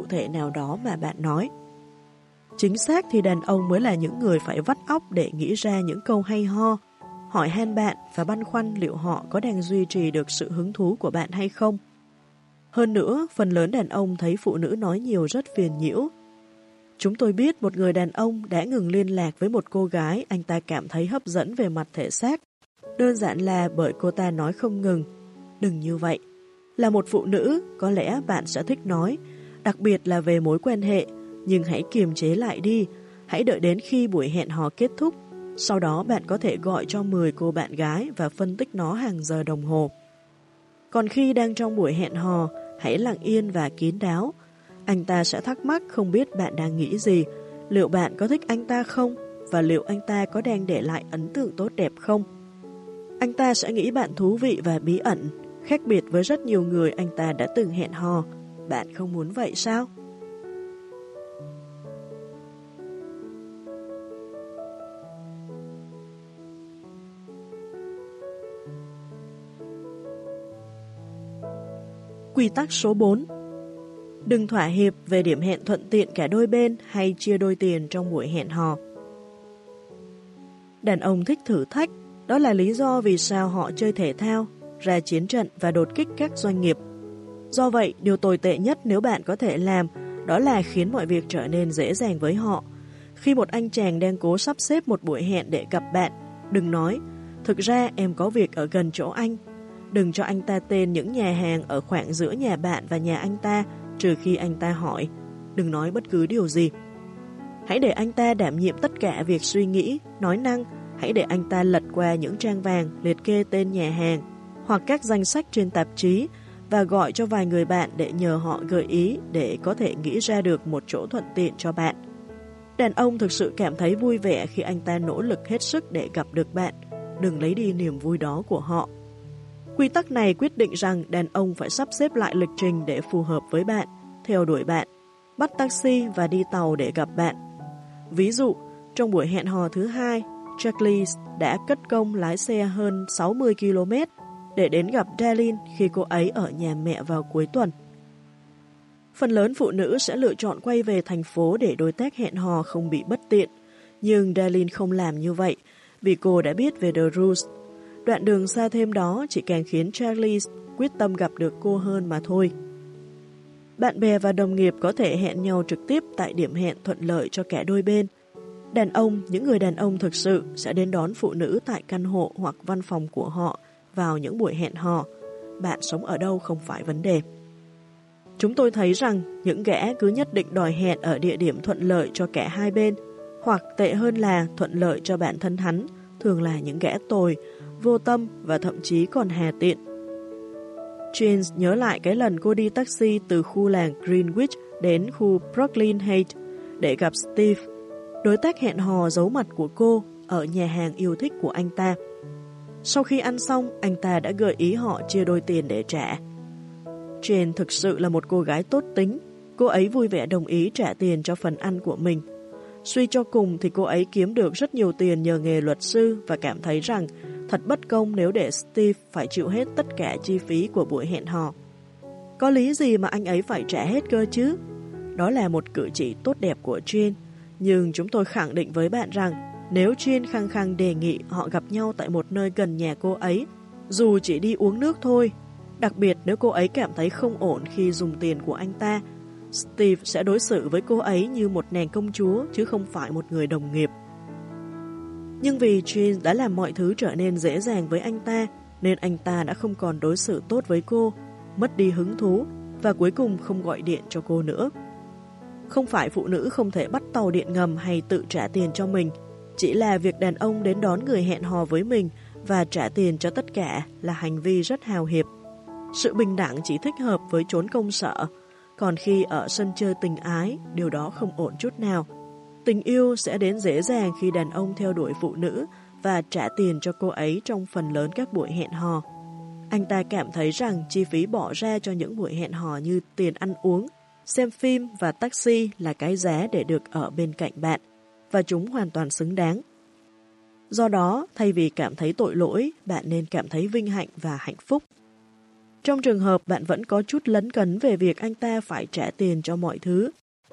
cụ thể nào đó mà bạn nói. Chính xác thì đàn ông mới là những người phải vắt óc để nghĩ ra những câu hay ho, hỏi han bạn và băn khoăn liệu họ có đang duy trì được sự hứng thú của bạn hay không. Hơn nữa, phần lớn đàn ông thấy phụ nữ nói nhiều rất phiền nhiễu. Chúng tôi biết một người đàn ông đã ngừng liên lạc với một cô gái anh ta cảm thấy hấp dẫn về mặt thể xác. Đơn giản là bởi cô ta nói không ngừng. Đừng như vậy. Là một phụ nữ, có lẽ bạn sẽ thích nói, đặc biệt là về mối quan hệ, nhưng hãy kiềm chế lại đi. Hãy đợi đến khi buổi hẹn hò kết thúc. Sau đó bạn có thể gọi cho 10 cô bạn gái và phân tích nó hàng giờ đồng hồ. Còn khi đang trong buổi hẹn hò, hãy lặng yên và kín đáo. Anh ta sẽ thắc mắc không biết bạn đang nghĩ gì, liệu bạn có thích anh ta không, và liệu anh ta có đang để lại ấn tượng tốt đẹp không. Anh ta sẽ nghĩ bạn thú vị và bí ẩn, khác biệt với rất nhiều người anh ta đã từng hẹn hò. Bạn không muốn vậy sao? Quy tắc số 4 Đừng thỏa hiệp về điểm hẹn thuận tiện cả đôi bên hay chia đôi tiền trong buổi hẹn hò. Đàn ông thích thử thách, đó là lý do vì sao họ chơi thể thao, ra chiến trận và đột kích các doanh nghiệp. Do vậy, điều tồi tệ nhất nếu bạn có thể làm đó là khiến mọi việc trở nên dễ dàng với họ. Khi một anh chàng đang cố sắp xếp một buổi hẹn để gặp bạn, đừng nói, thực ra em có việc ở gần chỗ anh Đừng cho anh ta tên những nhà hàng ở khoảng giữa nhà bạn và nhà anh ta, trừ khi anh ta hỏi. Đừng nói bất cứ điều gì. Hãy để anh ta đảm nhiệm tất cả việc suy nghĩ, nói năng. Hãy để anh ta lật qua những trang vàng, liệt kê tên nhà hàng hoặc các danh sách trên tạp chí và gọi cho vài người bạn để nhờ họ gợi ý để có thể nghĩ ra được một chỗ thuận tiện cho bạn. Đàn ông thực sự cảm thấy vui vẻ khi anh ta nỗ lực hết sức để gặp được bạn. Đừng lấy đi niềm vui đó của họ. Quy tắc này quyết định rằng đàn ông phải sắp xếp lại lịch trình để phù hợp với bạn, theo đuổi bạn, bắt taxi và đi tàu để gặp bạn. Ví dụ, trong buổi hẹn hò thứ hai, Charlie đã cất công lái xe hơn 60 km để đến gặp Darlene khi cô ấy ở nhà mẹ vào cuối tuần. Phần lớn phụ nữ sẽ lựa chọn quay về thành phố để đối tác hẹn hò không bị bất tiện, nhưng Darlene không làm như vậy vì cô đã biết về The Rules Đoạn đường xa thêm đó chỉ càng khiến Charlie quyết tâm gặp được cô hơn mà thôi. Bạn bè và đồng nghiệp có thể hẹn nhau trực tiếp tại điểm hẹn thuận lợi cho cả đôi bên. Đàn ông, những người đàn ông thực sự sẽ đến đón phụ nữ tại căn hộ hoặc văn phòng của họ vào những buổi hẹn hò. Bạn sống ở đâu không phải vấn đề. Chúng tôi thấy rằng những gã cứ nhất định đòi hẹn ở địa điểm thuận lợi cho cả hai bên, hoặc tệ hơn là thuận lợi cho bản thân hắn, thường là những gã tồi, vô tâm và thậm chí còn hà tiện. James nhớ lại cái lần cô đi taxi từ khu làng Greenwich đến khu Brooklyn Heights để gặp Steve, đối tác hẹn hò giấu mặt của cô ở nhà hàng yêu thích của anh ta. Sau khi ăn xong, anh ta đã gợi ý họ chia đôi tiền để trả. Jane thực sự là một cô gái tốt tính, cô ấy vui vẻ đồng ý trả tiền cho phần ăn của mình. Suy cho cùng thì cô ấy kiếm được rất nhiều tiền nhờ nghề luật sư và cảm thấy rằng Thật bất công nếu để Steve phải chịu hết tất cả chi phí của buổi hẹn hò. Có lý gì mà anh ấy phải trả hết cơ chứ? Đó là một cử chỉ tốt đẹp của Jane, nhưng chúng tôi khẳng định với bạn rằng nếu Jane khăng khăng đề nghị họ gặp nhau tại một nơi gần nhà cô ấy, dù chỉ đi uống nước thôi, đặc biệt nếu cô ấy cảm thấy không ổn khi dùng tiền của anh ta, Steve sẽ đối xử với cô ấy như một nàng công chúa chứ không phải một người đồng nghiệp. Nhưng vì Jin đã làm mọi thứ trở nên dễ dàng với anh ta, nên anh ta đã không còn đối xử tốt với cô, mất đi hứng thú và cuối cùng không gọi điện cho cô nữa. Không phải phụ nữ không thể bắt tàu điện ngầm hay tự trả tiền cho mình, chỉ là việc đàn ông đến đón người hẹn hò với mình và trả tiền cho tất cả là hành vi rất hào hiệp. Sự bình đẳng chỉ thích hợp với chốn công sở, còn khi ở sân chơi tình ái, điều đó không ổn chút nào. Tình yêu sẽ đến dễ dàng khi đàn ông theo đuổi phụ nữ và trả tiền cho cô ấy trong phần lớn các buổi hẹn hò. Anh ta cảm thấy rằng chi phí bỏ ra cho những buổi hẹn hò như tiền ăn uống, xem phim và taxi là cái giá để được ở bên cạnh bạn, và chúng hoàn toàn xứng đáng. Do đó, thay vì cảm thấy tội lỗi, bạn nên cảm thấy vinh hạnh và hạnh phúc. Trong trường hợp bạn vẫn có chút lấn cấn về việc anh ta phải trả tiền cho mọi thứ,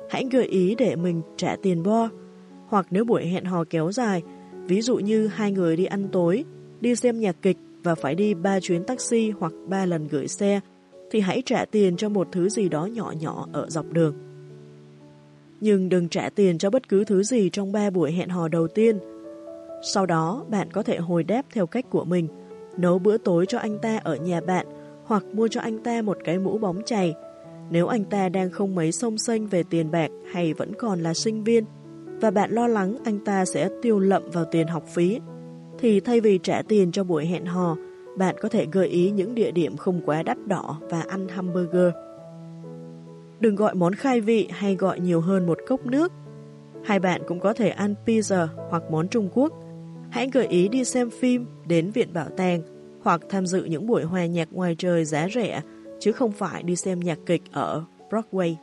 hãy gợi ý để mình trả tiền bo. Hoặc nếu buổi hẹn hò kéo dài, ví dụ như hai người đi ăn tối, đi xem nhạc kịch và phải đi ba chuyến taxi hoặc ba lần gửi xe, thì hãy trả tiền cho một thứ gì đó nhỏ nhỏ ở dọc đường. Nhưng đừng trả tiền cho bất cứ thứ gì trong ba buổi hẹn hò đầu tiên. Sau đó, bạn có thể hồi đáp theo cách của mình, nấu bữa tối cho anh ta ở nhà bạn hoặc mua cho anh ta một cái mũ bóng chày. Nếu anh ta đang không mấy sông xanh về tiền bạc hay vẫn còn là sinh viên, và bạn lo lắng anh ta sẽ tiêu lậm vào tiền học phí, thì thay vì trả tiền cho buổi hẹn hò, bạn có thể gợi ý những địa điểm không quá đắt đỏ và ăn hamburger. Đừng gọi món khai vị hay gọi nhiều hơn một cốc nước. Hai bạn cũng có thể ăn pizza hoặc món Trung Quốc. Hãy gợi ý đi xem phim, đến viện bảo tàng hoặc tham dự những buổi hòa nhạc ngoài trời giá rẻ, chứ không phải đi xem nhạc kịch ở Broadway.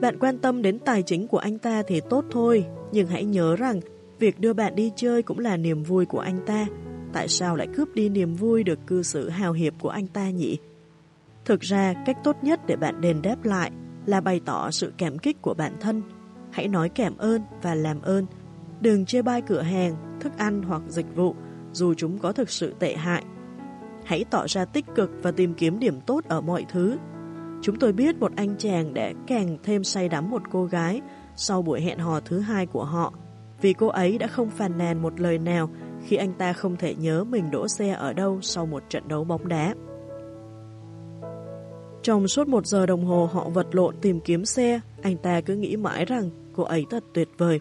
Bạn quan tâm đến tài chính của anh ta thì tốt thôi, nhưng hãy nhớ rằng việc đưa bạn đi chơi cũng là niềm vui của anh ta. Tại sao lại cướp đi niềm vui được cư xử hào hiệp của anh ta nhỉ? Thực ra, cách tốt nhất để bạn đền đáp lại là bày tỏ sự cảm kích của bản thân. Hãy nói cảm ơn và làm ơn. Đừng chê bai cửa hàng, thức ăn hoặc dịch vụ, dù chúng có thực sự tệ hại. Hãy tỏ ra tích cực và tìm kiếm điểm tốt ở mọi thứ. Chúng tôi biết một anh chàng đã càng thêm say đắm một cô gái sau buổi hẹn hò thứ hai của họ, vì cô ấy đã không phàn nàn một lời nào khi anh ta không thể nhớ mình đỗ xe ở đâu sau một trận đấu bóng đá. Trong suốt một giờ đồng hồ họ vật lộn tìm kiếm xe, anh ta cứ nghĩ mãi rằng cô ấy thật tuyệt vời.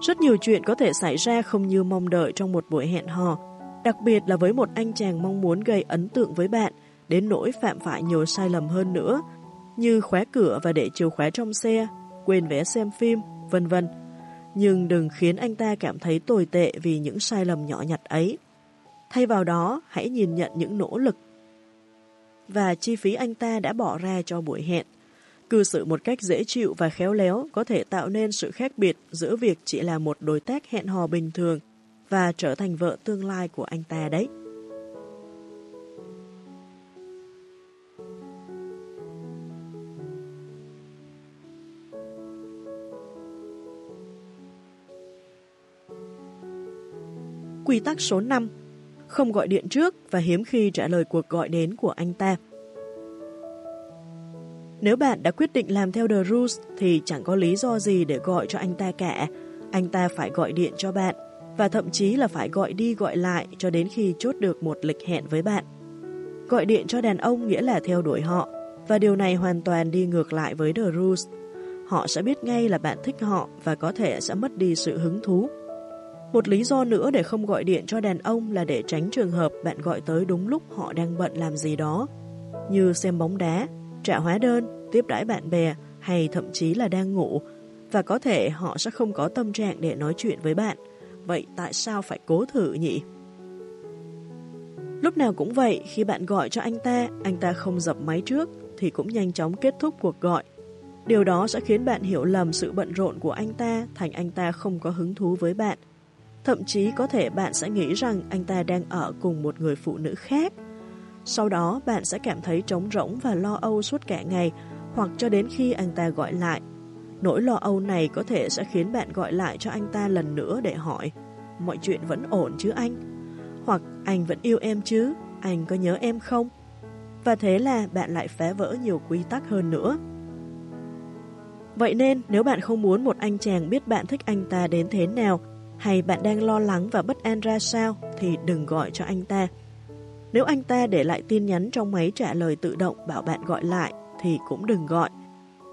Rất nhiều chuyện có thể xảy ra không như mong đợi trong một buổi hẹn hò, đặc biệt là với một anh chàng mong muốn gây ấn tượng với bạn, đến nỗi phạm phải nhiều sai lầm hơn nữa, như khóa cửa và để chìa khóa trong xe, quên vé xem phim, vân vân. Nhưng đừng khiến anh ta cảm thấy tồi tệ vì những sai lầm nhỏ nhặt ấy. Thay vào đó, hãy nhìn nhận những nỗ lực và chi phí anh ta đã bỏ ra cho buổi hẹn. Cư xử một cách dễ chịu và khéo léo có thể tạo nên sự khác biệt giữa việc chỉ là một đối tác hẹn hò bình thường và trở thành vợ tương lai của anh ta đấy. Quy tắc số 5 không gọi điện trước và hiếm khi trả lời cuộc gọi đến của anh ta. Nếu bạn đã quyết định làm theo The Rules thì chẳng có lý do gì để gọi cho anh ta cả. Anh ta phải gọi điện cho bạn và thậm chí là phải gọi đi gọi lại cho đến khi chốt được một lịch hẹn với bạn. Gọi điện cho đàn ông nghĩa là theo đuổi họ và điều này hoàn toàn đi ngược lại với The Rules. Họ sẽ biết ngay là bạn thích họ và có thể sẽ mất đi sự hứng thú. Một lý do nữa để không gọi điện cho đàn ông là để tránh trường hợp bạn gọi tới đúng lúc họ đang bận làm gì đó, như xem bóng đá, trả hóa đơn, tiếp đãi bạn bè hay thậm chí là đang ngủ và có thể họ sẽ không có tâm trạng để nói chuyện với bạn. Vậy tại sao phải cố thử nhỉ? Lúc nào cũng vậy, khi bạn gọi cho anh ta, anh ta không dập máy trước thì cũng nhanh chóng kết thúc cuộc gọi. Điều đó sẽ khiến bạn hiểu lầm sự bận rộn của anh ta thành anh ta không có hứng thú với bạn. Thậm chí có thể bạn sẽ nghĩ rằng anh ta đang ở cùng một người phụ nữ khác sau đó, bạn sẽ cảm thấy trống rỗng và lo âu suốt cả ngày, hoặc cho đến khi anh ta gọi lại. Nỗi lo âu này có thể sẽ khiến bạn gọi lại cho anh ta lần nữa để hỏi, mọi chuyện vẫn ổn chứ anh? Hoặc, anh vẫn yêu em chứ? Anh có nhớ em không? Và thế là bạn lại phá vỡ nhiều quy tắc hơn nữa. Vậy nên, nếu bạn không muốn một anh chàng biết bạn thích anh ta đến thế nào hay bạn đang lo lắng và bất an ra sao thì đừng gọi cho anh ta. Nếu anh ta để lại tin nhắn trong máy trả lời tự động bảo bạn gọi lại thì cũng đừng gọi.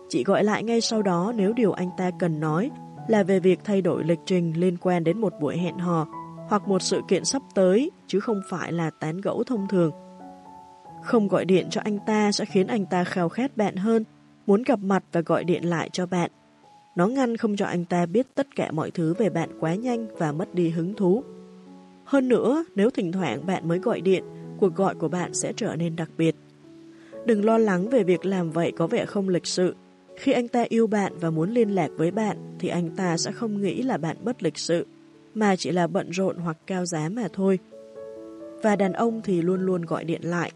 Chỉ gọi lại ngay sau đó nếu điều anh ta cần nói là về việc thay đổi lịch trình liên quan đến một buổi hẹn hò hoặc một sự kiện sắp tới chứ không phải là tán gẫu thông thường. Không gọi điện cho anh ta sẽ khiến anh ta khao khát bạn hơn, muốn gặp mặt và gọi điện lại cho bạn. Nó ngăn không cho anh ta biết tất cả mọi thứ về bạn quá nhanh và mất đi hứng thú. Hơn nữa, nếu thỉnh thoảng bạn mới gọi điện, cuộc gọi của bạn sẽ trở nên đặc biệt. Đừng lo lắng về việc làm vậy có vẻ không lịch sự. Khi anh ta yêu bạn và muốn liên lạc với bạn thì anh ta sẽ không nghĩ là bạn bất lịch sự, mà chỉ là bận rộn hoặc cao giá mà thôi. và đàn ông thì luôn luôn gọi điện lại.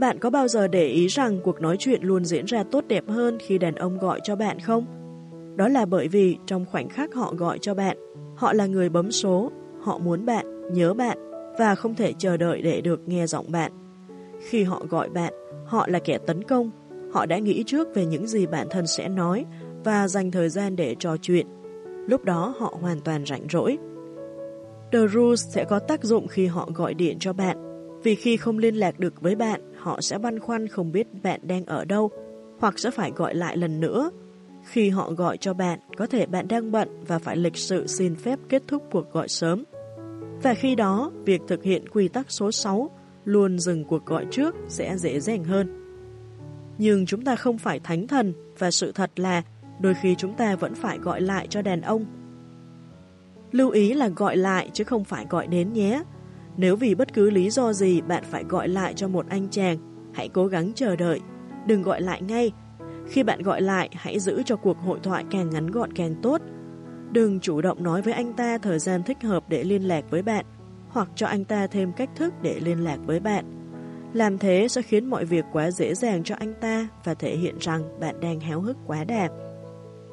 Bạn có bao giờ để ý rằng cuộc nói chuyện luôn diễn ra tốt đẹp hơn khi đàn ông gọi cho bạn không? Đó là bởi vì trong khoảnh khắc họ gọi cho bạn, họ là người bấm số, họ muốn bạn, nhớ bạn và không thể chờ đợi để được nghe giọng bạn. Khi họ gọi bạn, họ là kẻ tấn công, họ đã nghĩ trước về những gì bản thân sẽ nói và dành thời gian để trò chuyện. Lúc đó họ hoàn toàn rảnh rỗi. The Rules sẽ có tác dụng khi họ gọi điện cho bạn, vì khi không liên lạc được với bạn, họ sẽ băn khoăn không biết bạn đang ở đâu, hoặc sẽ phải gọi lại lần nữa. Khi họ gọi cho bạn, có thể bạn đang bận và phải lịch sự xin phép kết thúc cuộc gọi sớm. Và khi đó, việc thực hiện quy tắc số 6 luôn dừng cuộc gọi trước sẽ dễ dàng hơn. Nhưng chúng ta không phải thánh thần và sự thật là đôi khi chúng ta vẫn phải gọi lại cho đàn ông. Lưu ý là gọi lại chứ không phải gọi đến nhé. Nếu vì bất cứ lý do gì bạn phải gọi lại cho một anh chàng, hãy cố gắng chờ đợi. Đừng gọi lại ngay. Khi bạn gọi lại, hãy giữ cho cuộc hội thoại càng ngắn gọn càng tốt. Đừng chủ động nói với anh ta thời gian thích hợp để liên lạc với bạn, hoặc cho anh ta thêm cách thức để liên lạc với bạn. Làm thế sẽ khiến mọi việc quá dễ dàng cho anh ta và thể hiện rằng bạn đang háo hức quá đà.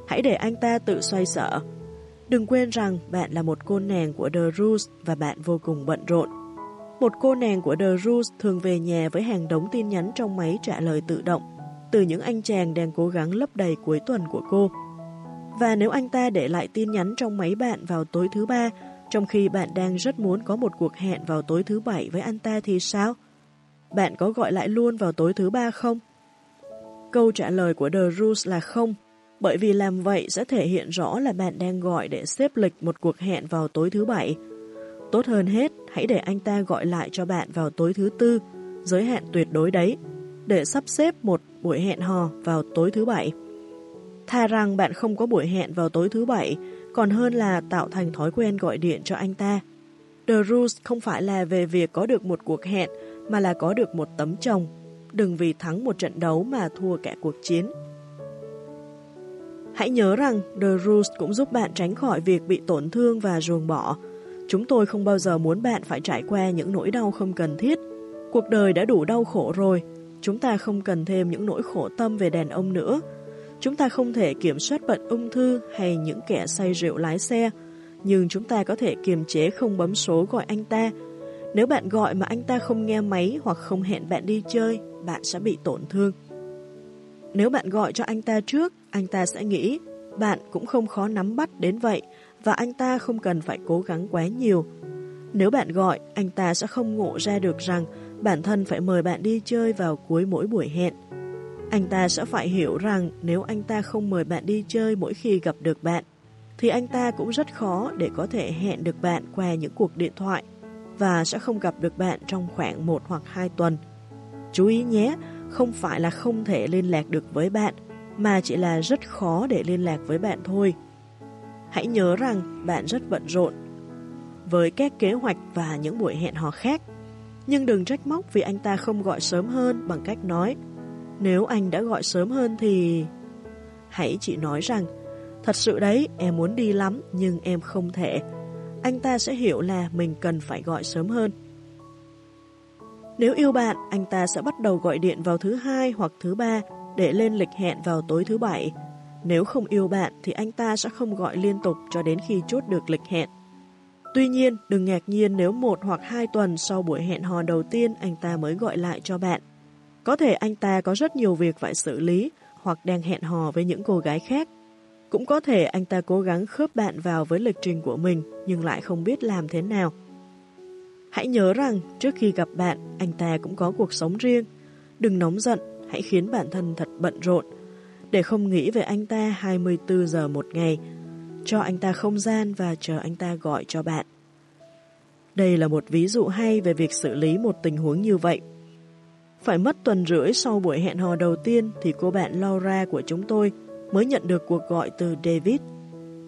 Hãy để anh ta tự xoay sở. Đừng quên rằng bạn là một cô nàng của The Rose và bạn vô cùng bận rộn. Một cô nàng của The Rules thường về nhà với hàng đống tin nhắn trong máy trả lời tự động từ những anh chàng đang cố gắng lấp đầy cuối tuần của cô. Và nếu anh ta để lại tin nhắn trong máy bạn vào tối thứ ba, trong khi bạn đang rất muốn có một cuộc hẹn vào tối thứ bảy với anh ta thì sao? Bạn có gọi lại luôn vào tối thứ ba không? Câu trả lời của The Rules là không, bởi vì làm vậy sẽ thể hiện rõ là bạn đang gọi để xếp lịch một cuộc hẹn vào tối thứ bảy. Tốt hơn hết, hãy để anh ta gọi lại cho bạn vào tối thứ tư, giới hạn tuyệt đối đấy, để sắp xếp một buổi hẹn hò vào tối thứ bảy. Thà rằng bạn không có buổi hẹn vào tối thứ bảy, còn hơn là tạo thành thói quen gọi điện cho anh ta. The Rules không phải là về việc có được một cuộc hẹn, mà là có được một tấm chồng. Đừng vì thắng một trận đấu mà thua cả cuộc chiến. Hãy nhớ rằng The Rules cũng giúp bạn tránh khỏi việc bị tổn thương và ruồng bỏ. Chúng tôi không bao giờ muốn bạn phải trải qua những nỗi đau không cần thiết. Cuộc đời đã đủ đau khổ rồi, chúng ta không cần thêm những nỗi khổ tâm về đàn ông nữa. Chúng ta không thể kiểm soát bệnh ung thư hay những kẻ say rượu lái xe, nhưng chúng ta có thể kiềm chế không bấm số gọi anh ta. Nếu bạn gọi mà anh ta không nghe máy hoặc không hẹn bạn đi chơi, bạn sẽ bị tổn thương. Nếu bạn gọi cho anh ta trước, anh ta sẽ nghĩ bạn cũng không khó nắm bắt đến vậy và anh ta không cần phải cố gắng quá nhiều. Nếu bạn gọi, anh ta sẽ không ngộ ra được rằng bản thân phải mời bạn đi chơi vào cuối mỗi buổi hẹn. Anh ta sẽ phải hiểu rằng nếu anh ta không mời bạn đi chơi mỗi khi gặp được bạn, thì anh ta cũng rất khó để có thể hẹn được bạn qua những cuộc điện thoại và sẽ không gặp được bạn trong khoảng 1 hoặc 2 tuần. Chú ý nhé, không phải là không thể liên lạc được với bạn, mà chỉ là rất khó để liên lạc với bạn thôi. Hãy nhớ rằng bạn rất bận rộn với các kế hoạch và những buổi hẹn hò khác. Nhưng đừng trách móc vì anh ta không gọi sớm hơn bằng cách nói Nếu anh đã gọi sớm hơn thì... Hãy chỉ nói rằng Thật sự đấy, em muốn đi lắm nhưng em không thể. Anh ta sẽ hiểu là mình cần phải gọi sớm hơn. Nếu yêu bạn, anh ta sẽ bắt đầu gọi điện vào thứ hai hoặc thứ ba để lên lịch hẹn vào tối thứ bảy. Nếu không yêu bạn thì anh ta sẽ không gọi liên tục cho đến khi chốt được lịch hẹn. Tuy nhiên, đừng ngạc nhiên nếu một hoặc hai tuần sau buổi hẹn hò đầu tiên anh ta mới gọi lại cho bạn. Có thể anh ta có rất nhiều việc phải xử lý hoặc đang hẹn hò với những cô gái khác. Cũng có thể anh ta cố gắng khớp bạn vào với lịch trình của mình nhưng lại không biết làm thế nào. Hãy nhớ rằng trước khi gặp bạn, anh ta cũng có cuộc sống riêng. Đừng nóng giận, hãy khiến bản thân thật bận rộn. Để không nghĩ về anh ta 24 giờ một ngày, cho anh ta không gian và chờ anh ta gọi cho bạn. Đây là một ví dụ hay về việc xử lý một tình huống như vậy. Phải mất tuần rưỡi sau buổi hẹn hò đầu tiên thì cô bạn Laura của chúng tôi mới nhận được cuộc gọi từ David.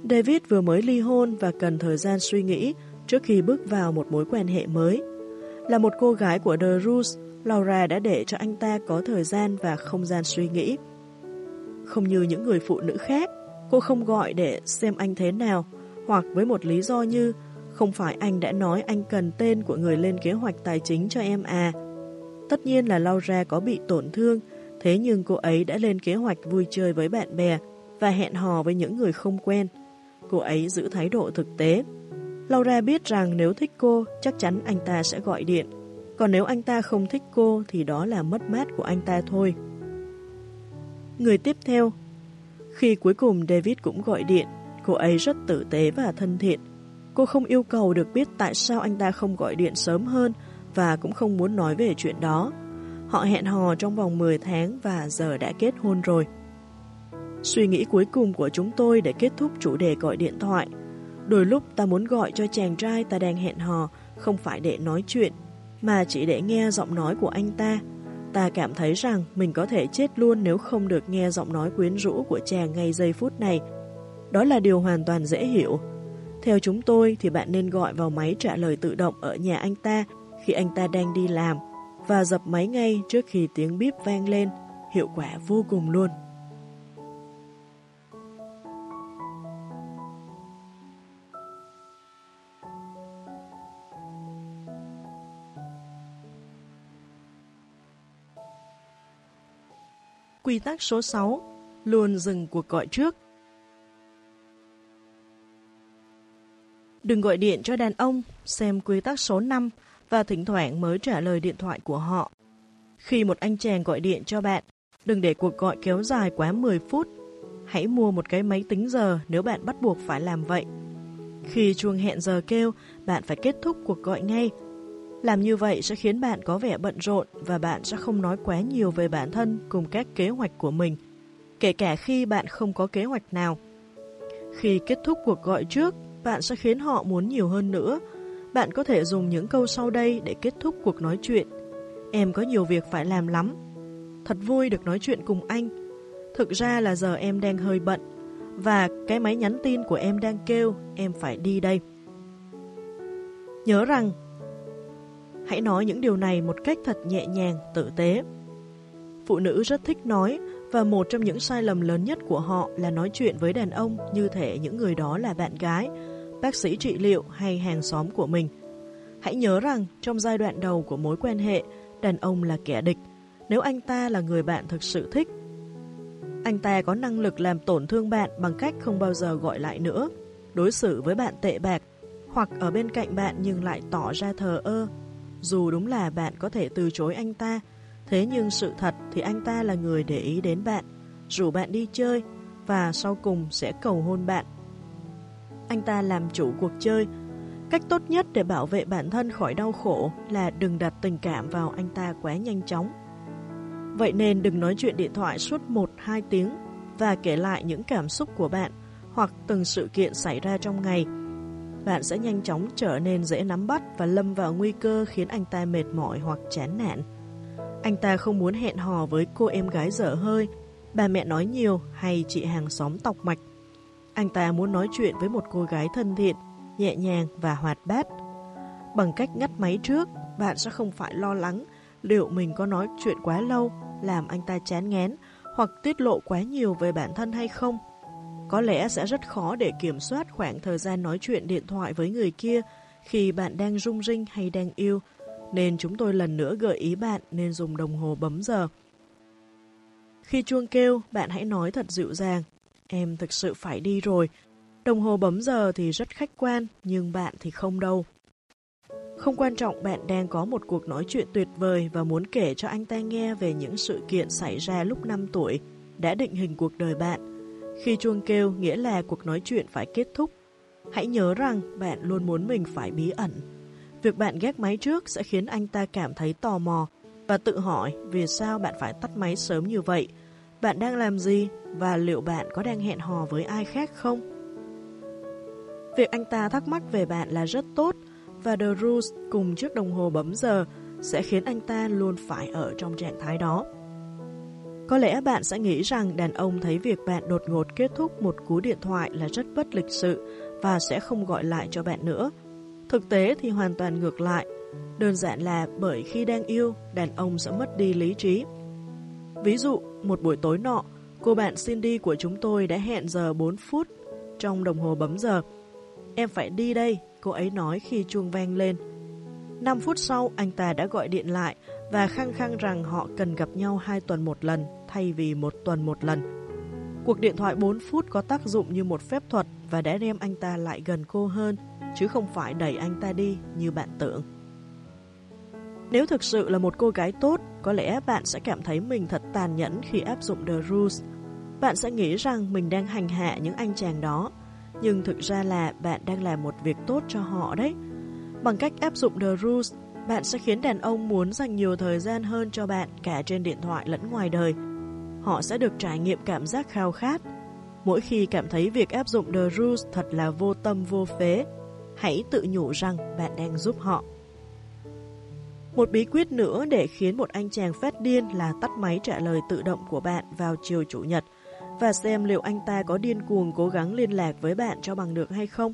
David vừa mới ly hôn và cần thời gian suy nghĩ trước khi bước vào một mối quan hệ mới. Là một cô gái của The Roots, Laura đã để cho anh ta có thời gian và không gian suy nghĩ. Không như những người phụ nữ khác, cô không gọi để xem anh thế nào, hoặc với một lý do như Không phải anh đã nói anh cần tên của người lên kế hoạch tài chính cho em à? Tất nhiên là Laura có bị tổn thương, thế nhưng cô ấy đã lên kế hoạch vui chơi với bạn bè và hẹn hò với những người không quen. Cô ấy giữ thái độ thực tế. Laura biết rằng nếu thích cô, chắc chắn anh ta sẽ gọi điện. Còn nếu anh ta không thích cô thì đó là mất mát của anh ta thôi. Người tiếp theo Khi cuối cùng David cũng gọi điện, cô ấy rất tử tế và thân thiện. Cô không yêu cầu được biết tại sao anh ta không gọi điện sớm hơn và cũng không muốn nói về chuyện đó. Họ hẹn hò trong vòng 10 tháng và giờ đã kết hôn rồi. Suy nghĩ cuối cùng của chúng tôi để kết thúc chủ đề gọi điện thoại. Đôi lúc ta muốn gọi cho chàng trai ta đang hẹn hò, không phải để nói chuyện, mà chỉ để nghe giọng nói của anh ta. Ta cảm thấy rằng mình có thể chết luôn nếu không được nghe giọng nói quyến rũ của chàng ngay giây phút này. Đó là điều hoàn toàn dễ hiểu. Theo chúng tôi thì bạn nên gọi vào máy trả lời tự động ở nhà anh ta khi anh ta đang đi làm và dập máy ngay trước khi tiếng bíp vang lên. Hiệu quả vô cùng luôn. Quy tắc số 6 Luôn dừng cuộc gọi trước Đừng gọi điện cho đàn ông, xem quy tắc số 5 và thỉnh thoảng mới trả lời điện thoại của họ. Khi một anh chàng gọi điện cho bạn, đừng để cuộc gọi kéo dài quá 10 phút. Hãy mua một cái máy tính giờ nếu bạn bắt buộc phải làm vậy. Khi chuông hẹn giờ kêu, bạn phải kết thúc cuộc gọi ngay làm như vậy sẽ khiến bạn có vẻ bận rộn và bạn sẽ không nói quá nhiều về bản thân cùng các kế hoạch của mình, kể cả khi bạn không có kế hoạch nào. Khi kết thúc cuộc gọi trước, bạn sẽ khiến họ muốn nhiều hơn nữa. Bạn có thể dùng những câu sau đây để kết thúc cuộc nói chuyện. Em có nhiều việc phải làm lắm. Thật vui được nói chuyện cùng anh. Thực ra là giờ em đang hơi bận. Và cái máy nhắn tin của em đang kêu, em phải đi đây. Nhớ rằng Hãy nói những điều này một cách thật nhẹ nhàng, tử tế. Phụ nữ rất thích nói và một trong những sai lầm lớn nhất của họ là nói chuyện với đàn ông như thể những người đó là bạn gái, bác sĩ trị liệu hay hàng xóm của mình. Hãy nhớ rằng trong giai đoạn đầu của mối quan hệ, đàn ông là kẻ địch nếu anh ta là người bạn thực sự thích. Anh ta có năng lực làm tổn thương bạn bằng cách không bao giờ gọi lại nữa, đối xử với bạn tệ bạc, hoặc ở bên cạnh bạn nhưng lại tỏ ra thờ ơ, dù đúng là bạn có thể từ chối anh ta, thế nhưng sự thật thì anh ta là người để ý đến bạn, rủ bạn đi chơi và sau cùng sẽ cầu hôn bạn. Anh ta làm chủ cuộc chơi. Cách tốt nhất để bảo vệ bản thân khỏi đau khổ là đừng đặt tình cảm vào anh ta quá nhanh chóng. Vậy nên đừng nói chuyện điện thoại suốt 1-2 tiếng và kể lại những cảm xúc của bạn hoặc từng sự kiện xảy ra trong ngày bạn sẽ nhanh chóng trở nên dễ nắm bắt và lâm vào nguy cơ khiến anh ta mệt mỏi hoặc chán nản. Anh ta không muốn hẹn hò với cô em gái dở hơi, bà mẹ nói nhiều hay chị hàng xóm tọc mạch. Anh ta muốn nói chuyện với một cô gái thân thiện, nhẹ nhàng và hoạt bát. Bằng cách ngắt máy trước, bạn sẽ không phải lo lắng liệu mình có nói chuyện quá lâu, làm anh ta chán ngén hoặc tiết lộ quá nhiều về bản thân hay không. Có lẽ sẽ rất khó để kiểm soát khoảng thời gian nói chuyện điện thoại với người kia khi bạn đang rung rinh hay đang yêu, nên chúng tôi lần nữa gợi ý bạn nên dùng đồng hồ bấm giờ. Khi chuông kêu, bạn hãy nói thật dịu dàng. Em thực sự phải đi rồi. Đồng hồ bấm giờ thì rất khách quan, nhưng bạn thì không đâu. Không quan trọng bạn đang có một cuộc nói chuyện tuyệt vời và muốn kể cho anh ta nghe về những sự kiện xảy ra lúc 5 tuổi, đã định hình cuộc đời bạn. Khi chuông kêu nghĩa là cuộc nói chuyện phải kết thúc. Hãy nhớ rằng bạn luôn muốn mình phải bí ẩn. Việc bạn ghét máy trước sẽ khiến anh ta cảm thấy tò mò và tự hỏi vì sao bạn phải tắt máy sớm như vậy, bạn đang làm gì và liệu bạn có đang hẹn hò với ai khác không? Việc anh ta thắc mắc về bạn là rất tốt và The Rules cùng chiếc đồng hồ bấm giờ sẽ khiến anh ta luôn phải ở trong trạng thái đó. Có lẽ bạn sẽ nghĩ rằng đàn ông thấy việc bạn đột ngột kết thúc một cú điện thoại là rất bất lịch sự và sẽ không gọi lại cho bạn nữa. Thực tế thì hoàn toàn ngược lại. Đơn giản là bởi khi đang yêu, đàn ông sẽ mất đi lý trí. Ví dụ, một buổi tối nọ, cô bạn Cindy của chúng tôi đã hẹn giờ 4 phút trong đồng hồ bấm giờ. Em phải đi đây, cô ấy nói khi chuông vang lên. 5 phút sau, anh ta đã gọi điện lại và khăng khăng rằng họ cần gặp nhau hai tuần một lần thay vì một tuần một lần. Cuộc điện thoại 4 phút có tác dụng như một phép thuật và đã đem anh ta lại gần cô hơn, chứ không phải đẩy anh ta đi như bạn tưởng. Nếu thực sự là một cô gái tốt, có lẽ bạn sẽ cảm thấy mình thật tàn nhẫn khi áp dụng The Rules. Bạn sẽ nghĩ rằng mình đang hành hạ những anh chàng đó, nhưng thực ra là bạn đang làm một việc tốt cho họ đấy. Bằng cách áp dụng The Rules, bạn sẽ khiến đàn ông muốn dành nhiều thời gian hơn cho bạn cả trên điện thoại lẫn ngoài đời. Họ sẽ được trải nghiệm cảm giác khao khát. Mỗi khi cảm thấy việc áp dụng The Rules thật là vô tâm vô phế, hãy tự nhủ rằng bạn đang giúp họ. Một bí quyết nữa để khiến một anh chàng phát điên là tắt máy trả lời tự động của bạn vào chiều Chủ nhật và xem liệu anh ta có điên cuồng cố gắng liên lạc với bạn cho bằng được hay không.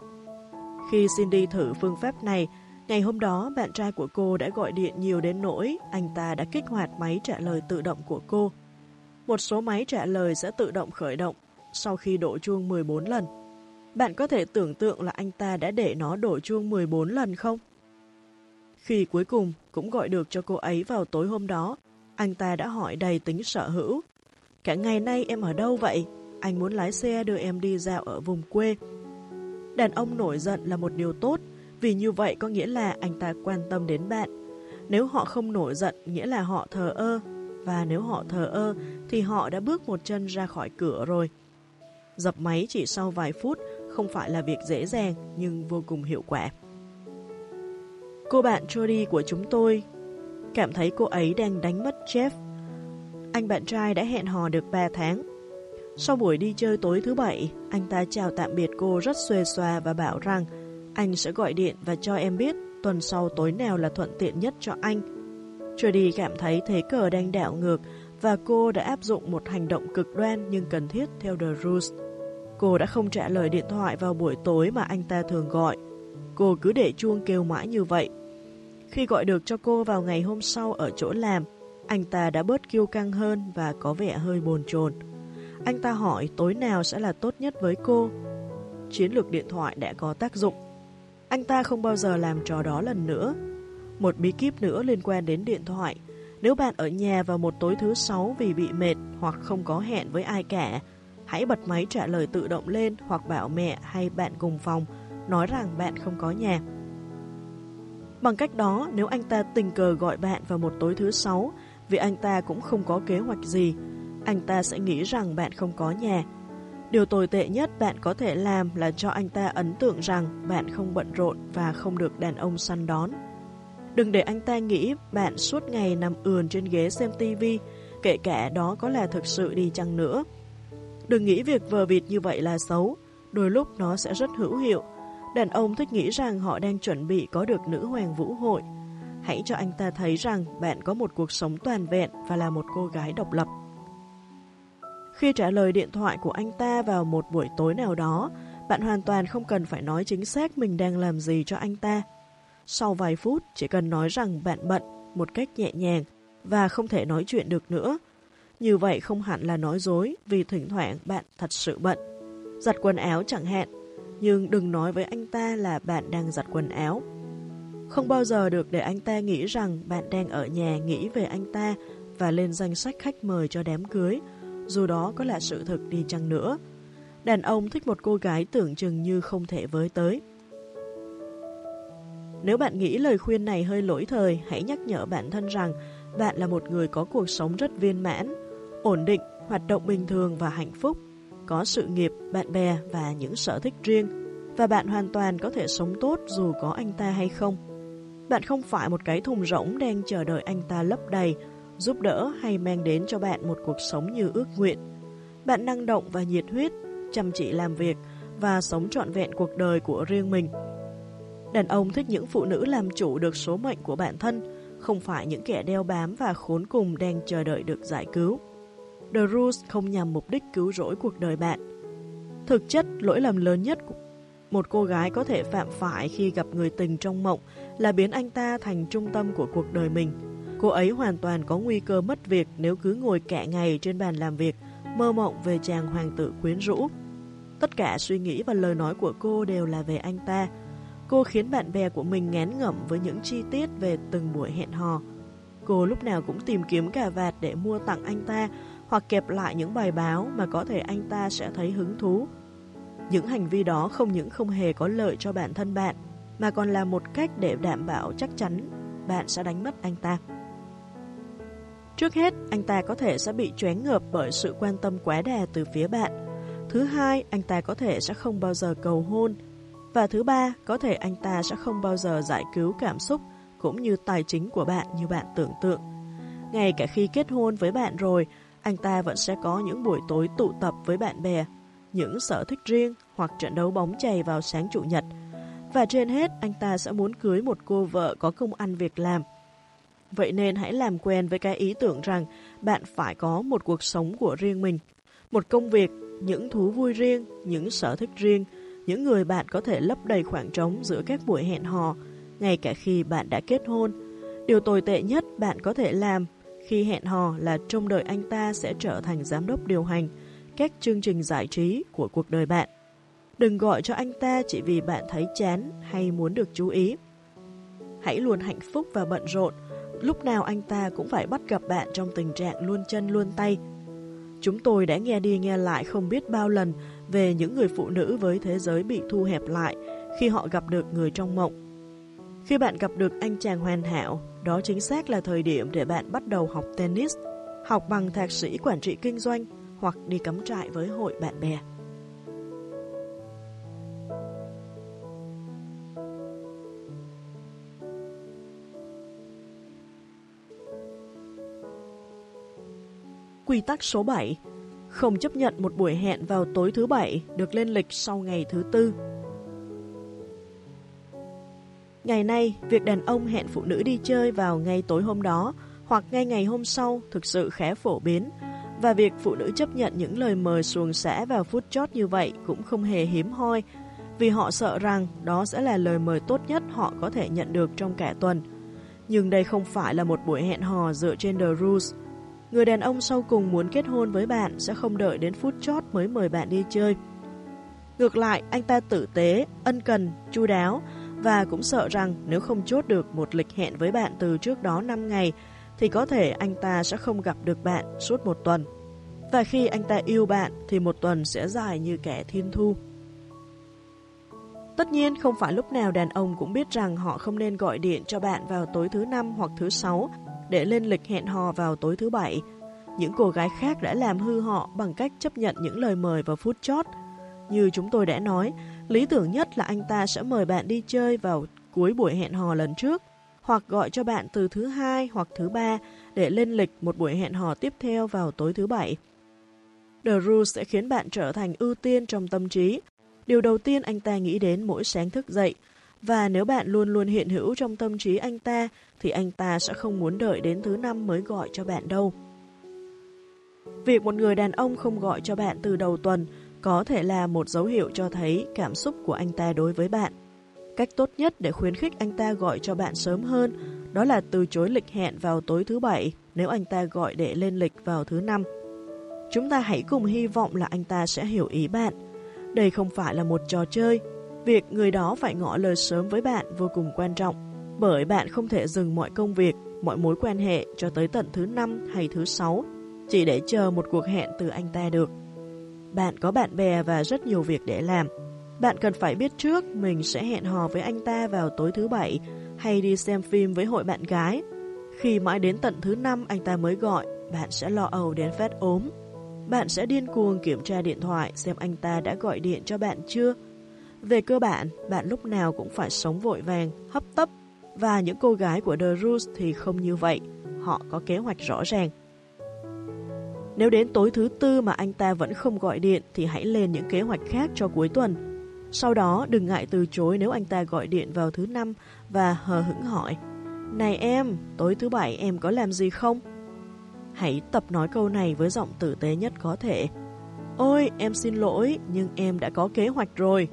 Khi Cindy thử phương pháp này, ngày hôm đó bạn trai của cô đã gọi điện nhiều đến nỗi anh ta đã kích hoạt máy trả lời tự động của cô. Một số máy trả lời sẽ tự động khởi động sau khi đổ chuông 14 lần. Bạn có thể tưởng tượng là anh ta đã để nó đổ chuông 14 lần không? Khi cuối cùng cũng gọi được cho cô ấy vào tối hôm đó, anh ta đã hỏi đầy tính sở hữu. Cả ngày nay em ở đâu vậy? Anh muốn lái xe đưa em đi dạo ở vùng quê. Đàn ông nổi giận là một điều tốt, vì như vậy có nghĩa là anh ta quan tâm đến bạn. Nếu họ không nổi giận, nghĩa là họ thờ ơ. Và nếu họ thờ ơ, thì họ đã bước một chân ra khỏi cửa rồi. Dập máy chỉ sau vài phút không phải là việc dễ dàng, nhưng vô cùng hiệu quả. Cô bạn Jody của chúng tôi cảm thấy cô ấy đang đánh mất Jeff. Anh bạn trai đã hẹn hò được 3 tháng. Sau buổi đi chơi tối thứ bảy, anh ta chào tạm biệt cô rất xuề xòa và bảo rằng anh sẽ gọi điện và cho em biết tuần sau tối nào là thuận tiện nhất cho anh. Trudy cảm thấy thế cờ đang đảo ngược và cô đã áp dụng một hành động cực đoan nhưng cần thiết theo The Rules. Cô đã không trả lời điện thoại vào buổi tối mà anh ta thường gọi. Cô cứ để chuông kêu mãi như vậy. Khi gọi được cho cô vào ngày hôm sau ở chỗ làm, anh ta đã bớt kiêu căng hơn và có vẻ hơi bồn chồn. Anh ta hỏi tối nào sẽ là tốt nhất với cô. Chiến lược điện thoại đã có tác dụng. Anh ta không bao giờ làm trò đó lần nữa. Một bí kíp nữa liên quan đến điện thoại. Nếu bạn ở nhà vào một tối thứ sáu vì bị mệt hoặc không có hẹn với ai cả, hãy bật máy trả lời tự động lên hoặc bảo mẹ hay bạn cùng phòng nói rằng bạn không có nhà. Bằng cách đó, nếu anh ta tình cờ gọi bạn vào một tối thứ sáu, vì anh ta cũng không có kế hoạch gì, anh ta sẽ nghĩ rằng bạn không có nhà. Điều tồi tệ nhất bạn có thể làm là cho anh ta ấn tượng rằng bạn không bận rộn và không được đàn ông săn đón. Đừng để anh ta nghĩ bạn suốt ngày nằm ườn trên ghế xem tivi, kể cả đó có là thực sự đi chăng nữa. Đừng nghĩ việc vờ vịt như vậy là xấu, đôi lúc nó sẽ rất hữu hiệu Đàn ông thích nghĩ rằng họ đang chuẩn bị có được nữ hoàng vũ hội. Hãy cho anh ta thấy rằng bạn có một cuộc sống toàn vẹn và là một cô gái độc lập. Khi trả lời điện thoại của anh ta vào một buổi tối nào đó, bạn hoàn toàn không cần phải nói chính xác mình đang làm gì cho anh ta. Sau vài phút, chỉ cần nói rằng bạn bận một cách nhẹ nhàng và không thể nói chuyện được nữa. Như vậy không hẳn là nói dối vì thỉnh thoảng bạn thật sự bận. Giặt quần áo chẳng hạn nhưng đừng nói với anh ta là bạn đang giặt quần áo. Không bao giờ được để anh ta nghĩ rằng bạn đang ở nhà nghĩ về anh ta và lên danh sách khách mời cho đám cưới, dù đó có là sự thực đi chăng nữa. Đàn ông thích một cô gái tưởng chừng như không thể với tới. Nếu bạn nghĩ lời khuyên này hơi lỗi thời, hãy nhắc nhở bản thân rằng bạn là một người có cuộc sống rất viên mãn, ổn định, hoạt động bình thường và hạnh phúc có sự nghiệp, bạn bè và những sở thích riêng, và bạn hoàn toàn có thể sống tốt dù có anh ta hay không. Bạn không phải một cái thùng rỗng đang chờ đợi anh ta lấp đầy, giúp đỡ hay mang đến cho bạn một cuộc sống như ước nguyện. Bạn năng động và nhiệt huyết, chăm chỉ làm việc và sống trọn vẹn cuộc đời của riêng mình. Đàn ông thích những phụ nữ làm chủ được số mệnh của bản thân, không phải những kẻ đeo bám và khốn cùng đang chờ đợi được giải cứu. The Rules không nhằm mục đích cứu rỗi cuộc đời bạn. Thực chất, lỗi lầm lớn nhất của một cô gái có thể phạm phải khi gặp người tình trong mộng là biến anh ta thành trung tâm của cuộc đời mình. Cô ấy hoàn toàn có nguy cơ mất việc nếu cứ ngồi cả ngày trên bàn làm việc, mơ mộng về chàng hoàng tử quyến rũ. Tất cả suy nghĩ và lời nói của cô đều là về anh ta. Cô khiến bạn bè của mình ngán ngẩm với những chi tiết về từng buổi hẹn hò. Cô lúc nào cũng tìm kiếm cà vạt để mua tặng anh ta hoặc kẹp lại những bài báo mà có thể anh ta sẽ thấy hứng thú. Những hành vi đó không những không hề có lợi cho bản thân bạn, mà còn là một cách để đảm bảo chắc chắn bạn sẽ đánh mất anh ta. Trước hết, anh ta có thể sẽ bị choáng ngợp bởi sự quan tâm quá đà từ phía bạn. Thứ hai, anh ta có thể sẽ không bao giờ cầu hôn. Và thứ ba, có thể anh ta sẽ không bao giờ giải cứu cảm xúc cũng như tài chính của bạn như bạn tưởng tượng. Ngay cả khi kết hôn với bạn rồi, anh ta vẫn sẽ có những buổi tối tụ tập với bạn bè, những sở thích riêng hoặc trận đấu bóng chày vào sáng chủ nhật. Và trên hết, anh ta sẽ muốn cưới một cô vợ có công ăn việc làm. Vậy nên hãy làm quen với cái ý tưởng rằng bạn phải có một cuộc sống của riêng mình, một công việc, những thú vui riêng, những sở thích riêng, những người bạn có thể lấp đầy khoảng trống giữa các buổi hẹn hò, ngay cả khi bạn đã kết hôn. Điều tồi tệ nhất bạn có thể làm khi hẹn hò là trông đợi anh ta sẽ trở thành giám đốc điều hành các chương trình giải trí của cuộc đời bạn. Đừng gọi cho anh ta chỉ vì bạn thấy chán hay muốn được chú ý. Hãy luôn hạnh phúc và bận rộn, lúc nào anh ta cũng phải bắt gặp bạn trong tình trạng luôn chân luôn tay. Chúng tôi đã nghe đi nghe lại không biết bao lần về những người phụ nữ với thế giới bị thu hẹp lại khi họ gặp được người trong mộng. Khi bạn gặp được anh chàng hoàn hảo, đó chính xác là thời điểm để bạn bắt đầu học tennis, học bằng thạc sĩ quản trị kinh doanh hoặc đi cắm trại với hội bạn bè. Quy tắc số 7 Không chấp nhận một buổi hẹn vào tối thứ bảy được lên lịch sau ngày thứ tư. Ngày nay, việc đàn ông hẹn phụ nữ đi chơi vào ngay tối hôm đó hoặc ngay ngày hôm sau thực sự khá phổ biến và việc phụ nữ chấp nhận những lời mời xuồng xã vào phút chót như vậy cũng không hề hiếm hoi vì họ sợ rằng đó sẽ là lời mời tốt nhất họ có thể nhận được trong cả tuần. Nhưng đây không phải là một buổi hẹn hò dựa trên The Rules. Người đàn ông sau cùng muốn kết hôn với bạn sẽ không đợi đến phút chót mới mời bạn đi chơi. Ngược lại, anh ta tử tế, ân cần, chu đáo và cũng sợ rằng nếu không chốt được một lịch hẹn với bạn từ trước đó 5 ngày thì có thể anh ta sẽ không gặp được bạn suốt một tuần. Và khi anh ta yêu bạn thì một tuần sẽ dài như kẻ thiên thu. Tất nhiên không phải lúc nào đàn ông cũng biết rằng họ không nên gọi điện cho bạn vào tối thứ năm hoặc thứ sáu để lên lịch hẹn hò vào tối thứ bảy. Những cô gái khác đã làm hư họ bằng cách chấp nhận những lời mời vào phút chót. Như chúng tôi đã nói, lý tưởng nhất là anh ta sẽ mời bạn đi chơi vào cuối buổi hẹn hò lần trước hoặc gọi cho bạn từ thứ hai hoặc thứ ba để lên lịch một buổi hẹn hò tiếp theo vào tối thứ bảy. The Rule sẽ khiến bạn trở thành ưu tiên trong tâm trí. Điều đầu tiên anh ta nghĩ đến mỗi sáng thức dậy, và nếu bạn luôn luôn hiện hữu trong tâm trí anh ta, thì anh ta sẽ không muốn đợi đến thứ năm mới gọi cho bạn đâu. Việc một người đàn ông không gọi cho bạn từ đầu tuần có thể là một dấu hiệu cho thấy cảm xúc của anh ta đối với bạn. Cách tốt nhất để khuyến khích anh ta gọi cho bạn sớm hơn đó là từ chối lịch hẹn vào tối thứ bảy nếu anh ta gọi để lên lịch vào thứ năm. Chúng ta hãy cùng hy vọng là anh ta sẽ hiểu ý bạn. Đây không phải là một trò chơi. Việc người đó phải ngỏ lời sớm với bạn vô cùng quan trọng bởi bạn không thể dừng mọi công việc, mọi mối quan hệ cho tới tận thứ năm hay thứ sáu chỉ để chờ một cuộc hẹn từ anh ta được. Bạn có bạn bè và rất nhiều việc để làm. Bạn cần phải biết trước mình sẽ hẹn hò với anh ta vào tối thứ bảy hay đi xem phim với hội bạn gái. Khi mãi đến tận thứ năm anh ta mới gọi, bạn sẽ lo âu đến phát ốm. Bạn sẽ điên cuồng kiểm tra điện thoại xem anh ta đã gọi điện cho bạn chưa. Về cơ bản, bạn lúc nào cũng phải sống vội vàng, hấp tấp. Và những cô gái của The Roots thì không như vậy. Họ có kế hoạch rõ ràng. Nếu đến tối thứ tư mà anh ta vẫn không gọi điện thì hãy lên những kế hoạch khác cho cuối tuần. Sau đó đừng ngại từ chối nếu anh ta gọi điện vào thứ năm và hờ hững hỏi Này em, tối thứ bảy em có làm gì không? Hãy tập nói câu này với giọng tử tế nhất có thể. Ôi, em xin lỗi, nhưng em đã có kế hoạch rồi.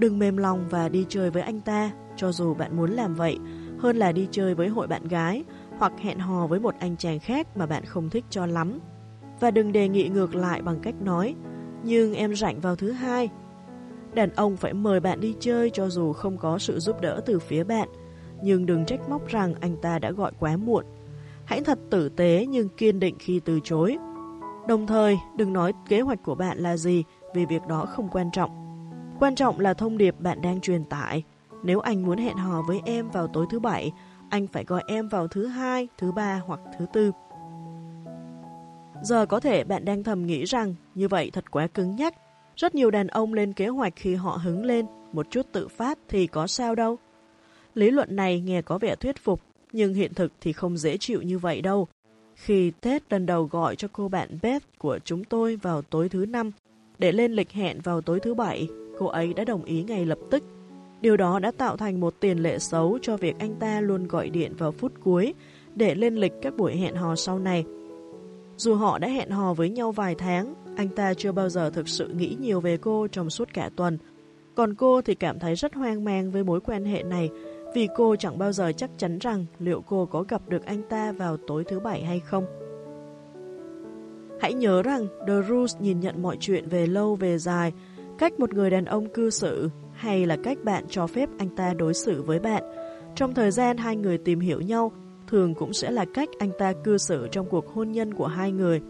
Đừng mềm lòng và đi chơi với anh ta, cho dù bạn muốn làm vậy, hơn là đi chơi với hội bạn gái hoặc hẹn hò với một anh chàng khác mà bạn không thích cho lắm. Và đừng đề nghị ngược lại bằng cách nói, nhưng em rảnh vào thứ hai. Đàn ông phải mời bạn đi chơi cho dù không có sự giúp đỡ từ phía bạn, nhưng đừng trách móc rằng anh ta đã gọi quá muộn. Hãy thật tử tế nhưng kiên định khi từ chối. Đồng thời, đừng nói kế hoạch của bạn là gì vì việc đó không quan trọng. Quan trọng là thông điệp bạn đang truyền tải. Nếu anh muốn hẹn hò với em vào tối thứ bảy, anh phải gọi em vào thứ hai, thứ ba hoặc thứ tư. Giờ có thể bạn đang thầm nghĩ rằng như vậy thật quá cứng nhắc. Rất nhiều đàn ông lên kế hoạch khi họ hứng lên, một chút tự phát thì có sao đâu. Lý luận này nghe có vẻ thuyết phục, nhưng hiện thực thì không dễ chịu như vậy đâu. Khi Ted lần đầu gọi cho cô bạn Beth của chúng tôi vào tối thứ năm để lên lịch hẹn vào tối thứ bảy, cô ấy đã đồng ý ngay lập tức. Điều đó đã tạo thành một tiền lệ xấu cho việc anh ta luôn gọi điện vào phút cuối để lên lịch các buổi hẹn hò sau này. Dù họ đã hẹn hò với nhau vài tháng, anh ta chưa bao giờ thực sự nghĩ nhiều về cô trong suốt cả tuần. Còn cô thì cảm thấy rất hoang mang với mối quan hệ này vì cô chẳng bao giờ chắc chắn rằng liệu cô có gặp được anh ta vào tối thứ bảy hay không. Hãy nhớ rằng The Rules nhìn nhận mọi chuyện về lâu về dài, cách một người đàn ông cư xử hay là cách bạn cho phép anh ta đối xử với bạn. Trong thời gian hai người tìm hiểu nhau, thường cũng sẽ là cách anh ta cư xử trong cuộc hôn nhân của hai người.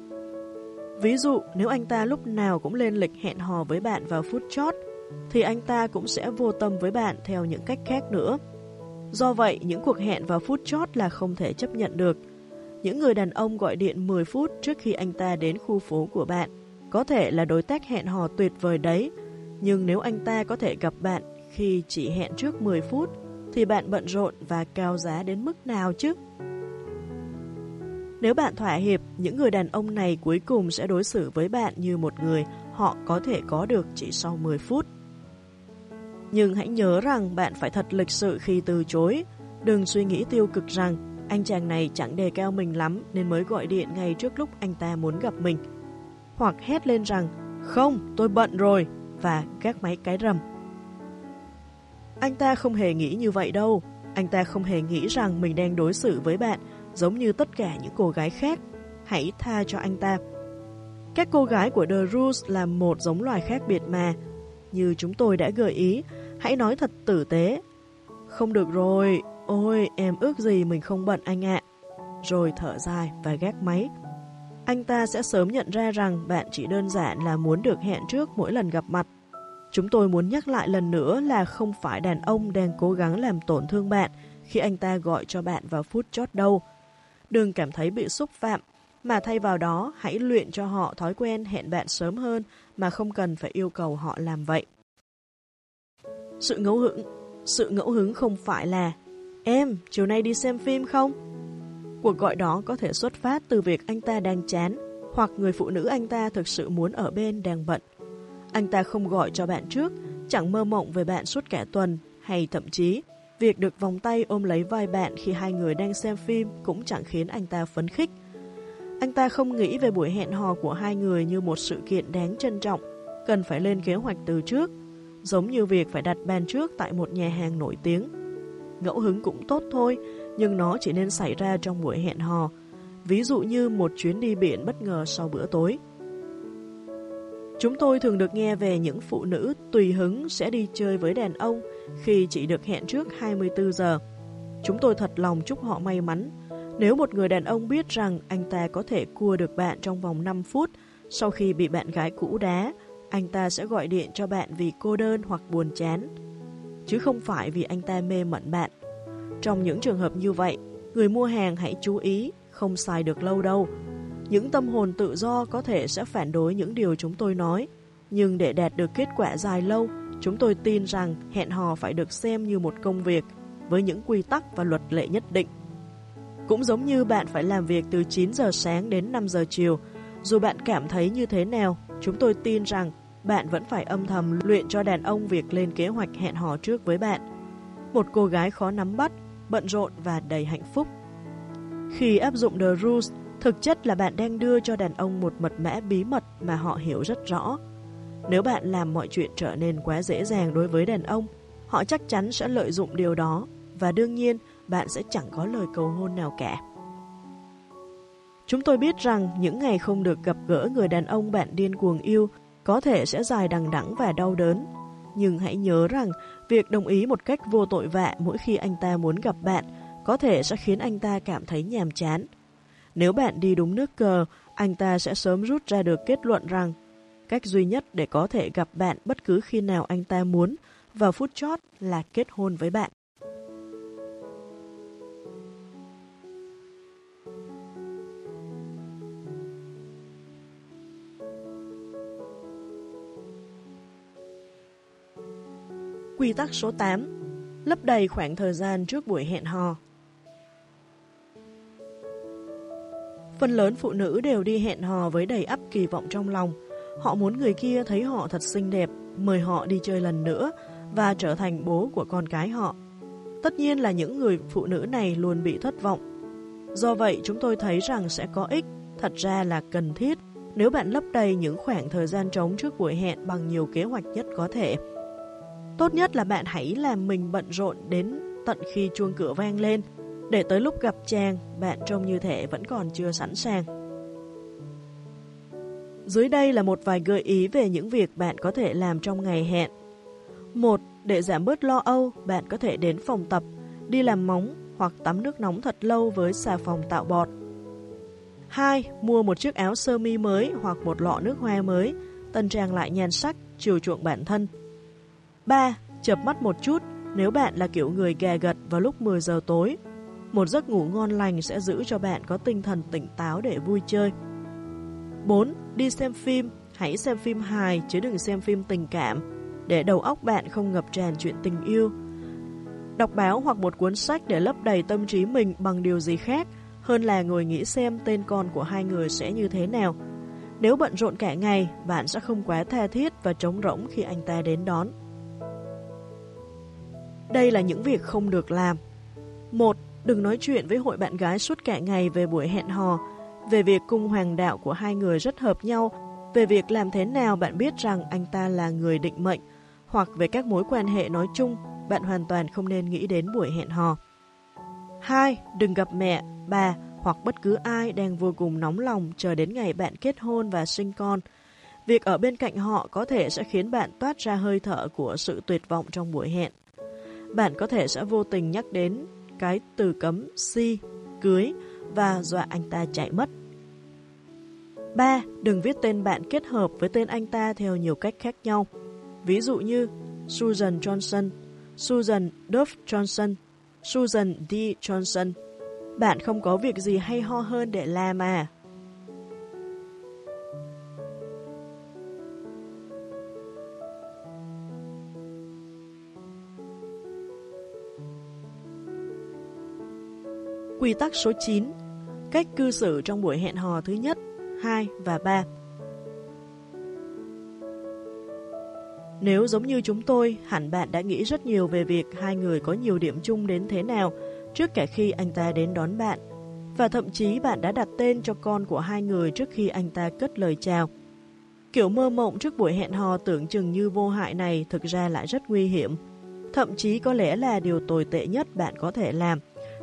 Ví dụ, nếu anh ta lúc nào cũng lên lịch hẹn hò với bạn vào phút chót, thì anh ta cũng sẽ vô tâm với bạn theo những cách khác nữa. Do vậy, những cuộc hẹn vào phút chót là không thể chấp nhận được. Những người đàn ông gọi điện 10 phút trước khi anh ta đến khu phố của bạn có thể là đối tác hẹn hò tuyệt vời đấy, nhưng nếu anh ta có thể gặp bạn khi chỉ hẹn trước 10 phút, thì bạn bận rộn và cao giá đến mức nào chứ? Nếu bạn thỏa hiệp, những người đàn ông này cuối cùng sẽ đối xử với bạn như một người họ có thể có được chỉ sau 10 phút. Nhưng hãy nhớ rằng bạn phải thật lịch sự khi từ chối. Đừng suy nghĩ tiêu cực rằng anh chàng này chẳng đề cao mình lắm nên mới gọi điện ngay trước lúc anh ta muốn gặp mình. Hoặc hét lên rằng không, tôi bận rồi và gác máy cái rầm. Anh ta không hề nghĩ như vậy đâu. Anh ta không hề nghĩ rằng mình đang đối xử với bạn giống như tất cả những cô gái khác. Hãy tha cho anh ta. Các cô gái của The Rules là một giống loài khác biệt mà. Như chúng tôi đã gợi ý, hãy nói thật tử tế. Không được rồi, ôi em ước gì mình không bận anh ạ. Rồi thở dài và gác máy. Anh ta sẽ sớm nhận ra rằng bạn chỉ đơn giản là muốn được hẹn trước mỗi lần gặp mặt. Chúng tôi muốn nhắc lại lần nữa là không phải đàn ông đang cố gắng làm tổn thương bạn khi anh ta gọi cho bạn vào phút chót đâu. Đừng cảm thấy bị xúc phạm, mà thay vào đó hãy luyện cho họ thói quen hẹn bạn sớm hơn mà không cần phải yêu cầu họ làm vậy. Sự ngẫu hứng Sự ngẫu hứng không phải là Em, chiều nay đi xem phim không? Cuộc gọi đó có thể xuất phát từ việc anh ta đang chán hoặc người phụ nữ anh ta thực sự muốn ở bên đang bận. Anh ta không gọi cho bạn trước, chẳng mơ mộng về bạn suốt cả tuần hay thậm chí việc được vòng tay ôm lấy vai bạn khi hai người đang xem phim cũng chẳng khiến anh ta phấn khích. Anh ta không nghĩ về buổi hẹn hò của hai người như một sự kiện đáng trân trọng, cần phải lên kế hoạch từ trước, giống như việc phải đặt bàn trước tại một nhà hàng nổi tiếng. Ngẫu hứng cũng tốt thôi, nhưng nó chỉ nên xảy ra trong buổi hẹn hò, ví dụ như một chuyến đi biển bất ngờ sau bữa tối. Chúng tôi thường được nghe về những phụ nữ tùy hứng sẽ đi chơi với đàn ông khi chỉ được hẹn trước 24 giờ. Chúng tôi thật lòng chúc họ may mắn. Nếu một người đàn ông biết rằng anh ta có thể cua được bạn trong vòng 5 phút sau khi bị bạn gái cũ đá, anh ta sẽ gọi điện cho bạn vì cô đơn hoặc buồn chán, chứ không phải vì anh ta mê mẩn bạn. Trong những trường hợp như vậy, người mua hàng hãy chú ý, không xài được lâu đâu. Những tâm hồn tự do có thể sẽ phản đối những điều chúng tôi nói, nhưng để đạt được kết quả dài lâu, chúng tôi tin rằng hẹn hò phải được xem như một công việc với những quy tắc và luật lệ nhất định. Cũng giống như bạn phải làm việc từ 9 giờ sáng đến 5 giờ chiều, dù bạn cảm thấy như thế nào, chúng tôi tin rằng bạn vẫn phải âm thầm luyện cho đàn ông việc lên kế hoạch hẹn hò trước với bạn. Một cô gái khó nắm bắt, bận rộn và đầy hạnh phúc. Khi áp dụng The Rules, thực chất là bạn đang đưa cho đàn ông một mật mã bí mật mà họ hiểu rất rõ. Nếu bạn làm mọi chuyện trở nên quá dễ dàng đối với đàn ông, họ chắc chắn sẽ lợi dụng điều đó và đương nhiên bạn sẽ chẳng có lời cầu hôn nào cả. Chúng tôi biết rằng những ngày không được gặp gỡ người đàn ông bạn điên cuồng yêu có thể sẽ dài đằng đẵng và đau đớn nhưng hãy nhớ rằng việc đồng ý một cách vô tội vạ mỗi khi anh ta muốn gặp bạn có thể sẽ khiến anh ta cảm thấy nhàm chán. Nếu bạn đi đúng nước cờ, anh ta sẽ sớm rút ra được kết luận rằng cách duy nhất để có thể gặp bạn bất cứ khi nào anh ta muốn vào phút chót là kết hôn với bạn. Quy tắc số 8 Lấp đầy khoảng thời gian trước buổi hẹn hò Phần lớn phụ nữ đều đi hẹn hò với đầy ắp kỳ vọng trong lòng. Họ muốn người kia thấy họ thật xinh đẹp, mời họ đi chơi lần nữa và trở thành bố của con cái họ. Tất nhiên là những người phụ nữ này luôn bị thất vọng. Do vậy, chúng tôi thấy rằng sẽ có ích, thật ra là cần thiết, nếu bạn lấp đầy những khoảng thời gian trống trước buổi hẹn bằng nhiều kế hoạch nhất có thể. Tốt nhất là bạn hãy làm mình bận rộn đến tận khi chuông cửa vang lên, để tới lúc gặp chàng, bạn trông như thể vẫn còn chưa sẵn sàng. Dưới đây là một vài gợi ý về những việc bạn có thể làm trong ngày hẹn. 1. Để giảm bớt lo âu, bạn có thể đến phòng tập, đi làm móng hoặc tắm nước nóng thật lâu với xà phòng tạo bọt. 2. Mua một chiếc áo sơ mi mới hoặc một lọ nước hoa mới, tân trang lại nhan sắc, chiều chuộng bản thân. 3. Chập mắt một chút nếu bạn là kiểu người gà gật vào lúc 10 giờ tối. Một giấc ngủ ngon lành sẽ giữ cho bạn có tinh thần tỉnh táo để vui chơi. 4. Đi xem phim, hãy xem phim hài chứ đừng xem phim tình cảm, để đầu óc bạn không ngập tràn chuyện tình yêu. Đọc báo hoặc một cuốn sách để lấp đầy tâm trí mình bằng điều gì khác, hơn là ngồi nghĩ xem tên con của hai người sẽ như thế nào. Nếu bận rộn cả ngày, bạn sẽ không quá tha thiết và trống rỗng khi anh ta đến đón. Đây là những việc không được làm. 1. Đừng nói chuyện với hội bạn gái suốt cả ngày về buổi hẹn hò, về việc cung hoàng đạo của hai người rất hợp nhau, về việc làm thế nào bạn biết rằng anh ta là người định mệnh, hoặc về các mối quan hệ nói chung, bạn hoàn toàn không nên nghĩ đến buổi hẹn hò. 2. Đừng gặp mẹ, bà hoặc bất cứ ai đang vô cùng nóng lòng chờ đến ngày bạn kết hôn và sinh con. Việc ở bên cạnh họ có thể sẽ khiến bạn toát ra hơi thở của sự tuyệt vọng trong buổi hẹn. Bạn có thể sẽ vô tình nhắc đến cái từ cấm si, cưới và dọa anh ta chạy mất. 3. Đừng viết tên bạn kết hợp với tên anh ta theo nhiều cách khác nhau. Ví dụ như Susan Johnson, Susan Duff Johnson, Susan D. Johnson. Bạn không có việc gì hay ho hơn để làm à? Quy tắc số 9 Cách cư xử trong buổi hẹn hò thứ nhất, 2 và 3 Nếu giống như chúng tôi, hẳn bạn đã nghĩ rất nhiều về việc hai người có nhiều điểm chung đến thế nào trước cả khi anh ta đến đón bạn. Và thậm chí bạn đã đặt tên cho con của hai người trước khi anh ta cất lời chào. Kiểu mơ mộng trước buổi hẹn hò tưởng chừng như vô hại này thực ra lại rất nguy hiểm. Thậm chí có lẽ là điều tồi tệ nhất bạn có thể làm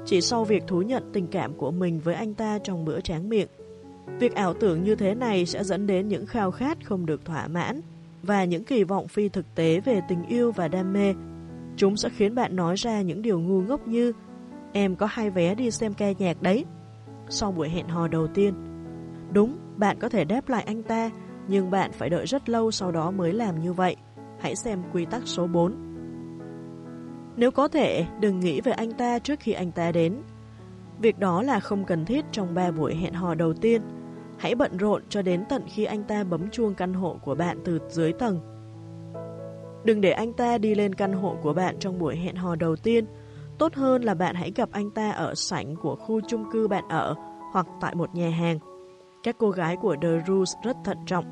chỉ sau việc thú nhận tình cảm của mình với anh ta trong bữa tráng miệng. Việc ảo tưởng như thế này sẽ dẫn đến những khao khát không được thỏa mãn và những kỳ vọng phi thực tế về tình yêu và đam mê. Chúng sẽ khiến bạn nói ra những điều ngu ngốc như Em có hai vé đi xem ca nhạc đấy. Sau buổi hẹn hò đầu tiên. Đúng, bạn có thể đáp lại anh ta, nhưng bạn phải đợi rất lâu sau đó mới làm như vậy. Hãy xem quy tắc số 4. Nếu có thể, đừng nghĩ về anh ta trước khi anh ta đến. Việc đó là không cần thiết trong ba buổi hẹn hò đầu tiên. Hãy bận rộn cho đến tận khi anh ta bấm chuông căn hộ của bạn từ dưới tầng. Đừng để anh ta đi lên căn hộ của bạn trong buổi hẹn hò đầu tiên. Tốt hơn là bạn hãy gặp anh ta ở sảnh của khu chung cư bạn ở hoặc tại một nhà hàng. Các cô gái của The Rules rất thận trọng.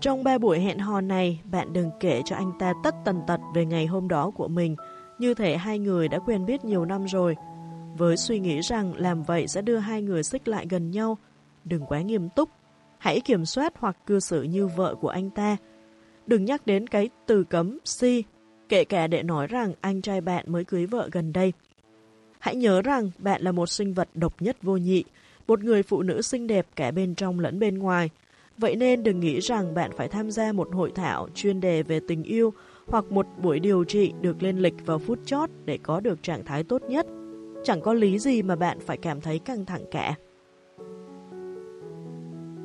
Trong ba buổi hẹn hò này, bạn đừng kể cho anh ta tất tần tật về ngày hôm đó của mình như thể hai người đã quen biết nhiều năm rồi. Với suy nghĩ rằng làm vậy sẽ đưa hai người xích lại gần nhau, đừng quá nghiêm túc. Hãy kiểm soát hoặc cư xử như vợ của anh ta. Đừng nhắc đến cái từ cấm si, kể cả để nói rằng anh trai bạn mới cưới vợ gần đây. Hãy nhớ rằng bạn là một sinh vật độc nhất vô nhị, một người phụ nữ xinh đẹp cả bên trong lẫn bên ngoài. Vậy nên đừng nghĩ rằng bạn phải tham gia một hội thảo chuyên đề về tình yêu hoặc một buổi điều trị được lên lịch vào phút chót để có được trạng thái tốt nhất. Chẳng có lý gì mà bạn phải cảm thấy căng thẳng cả.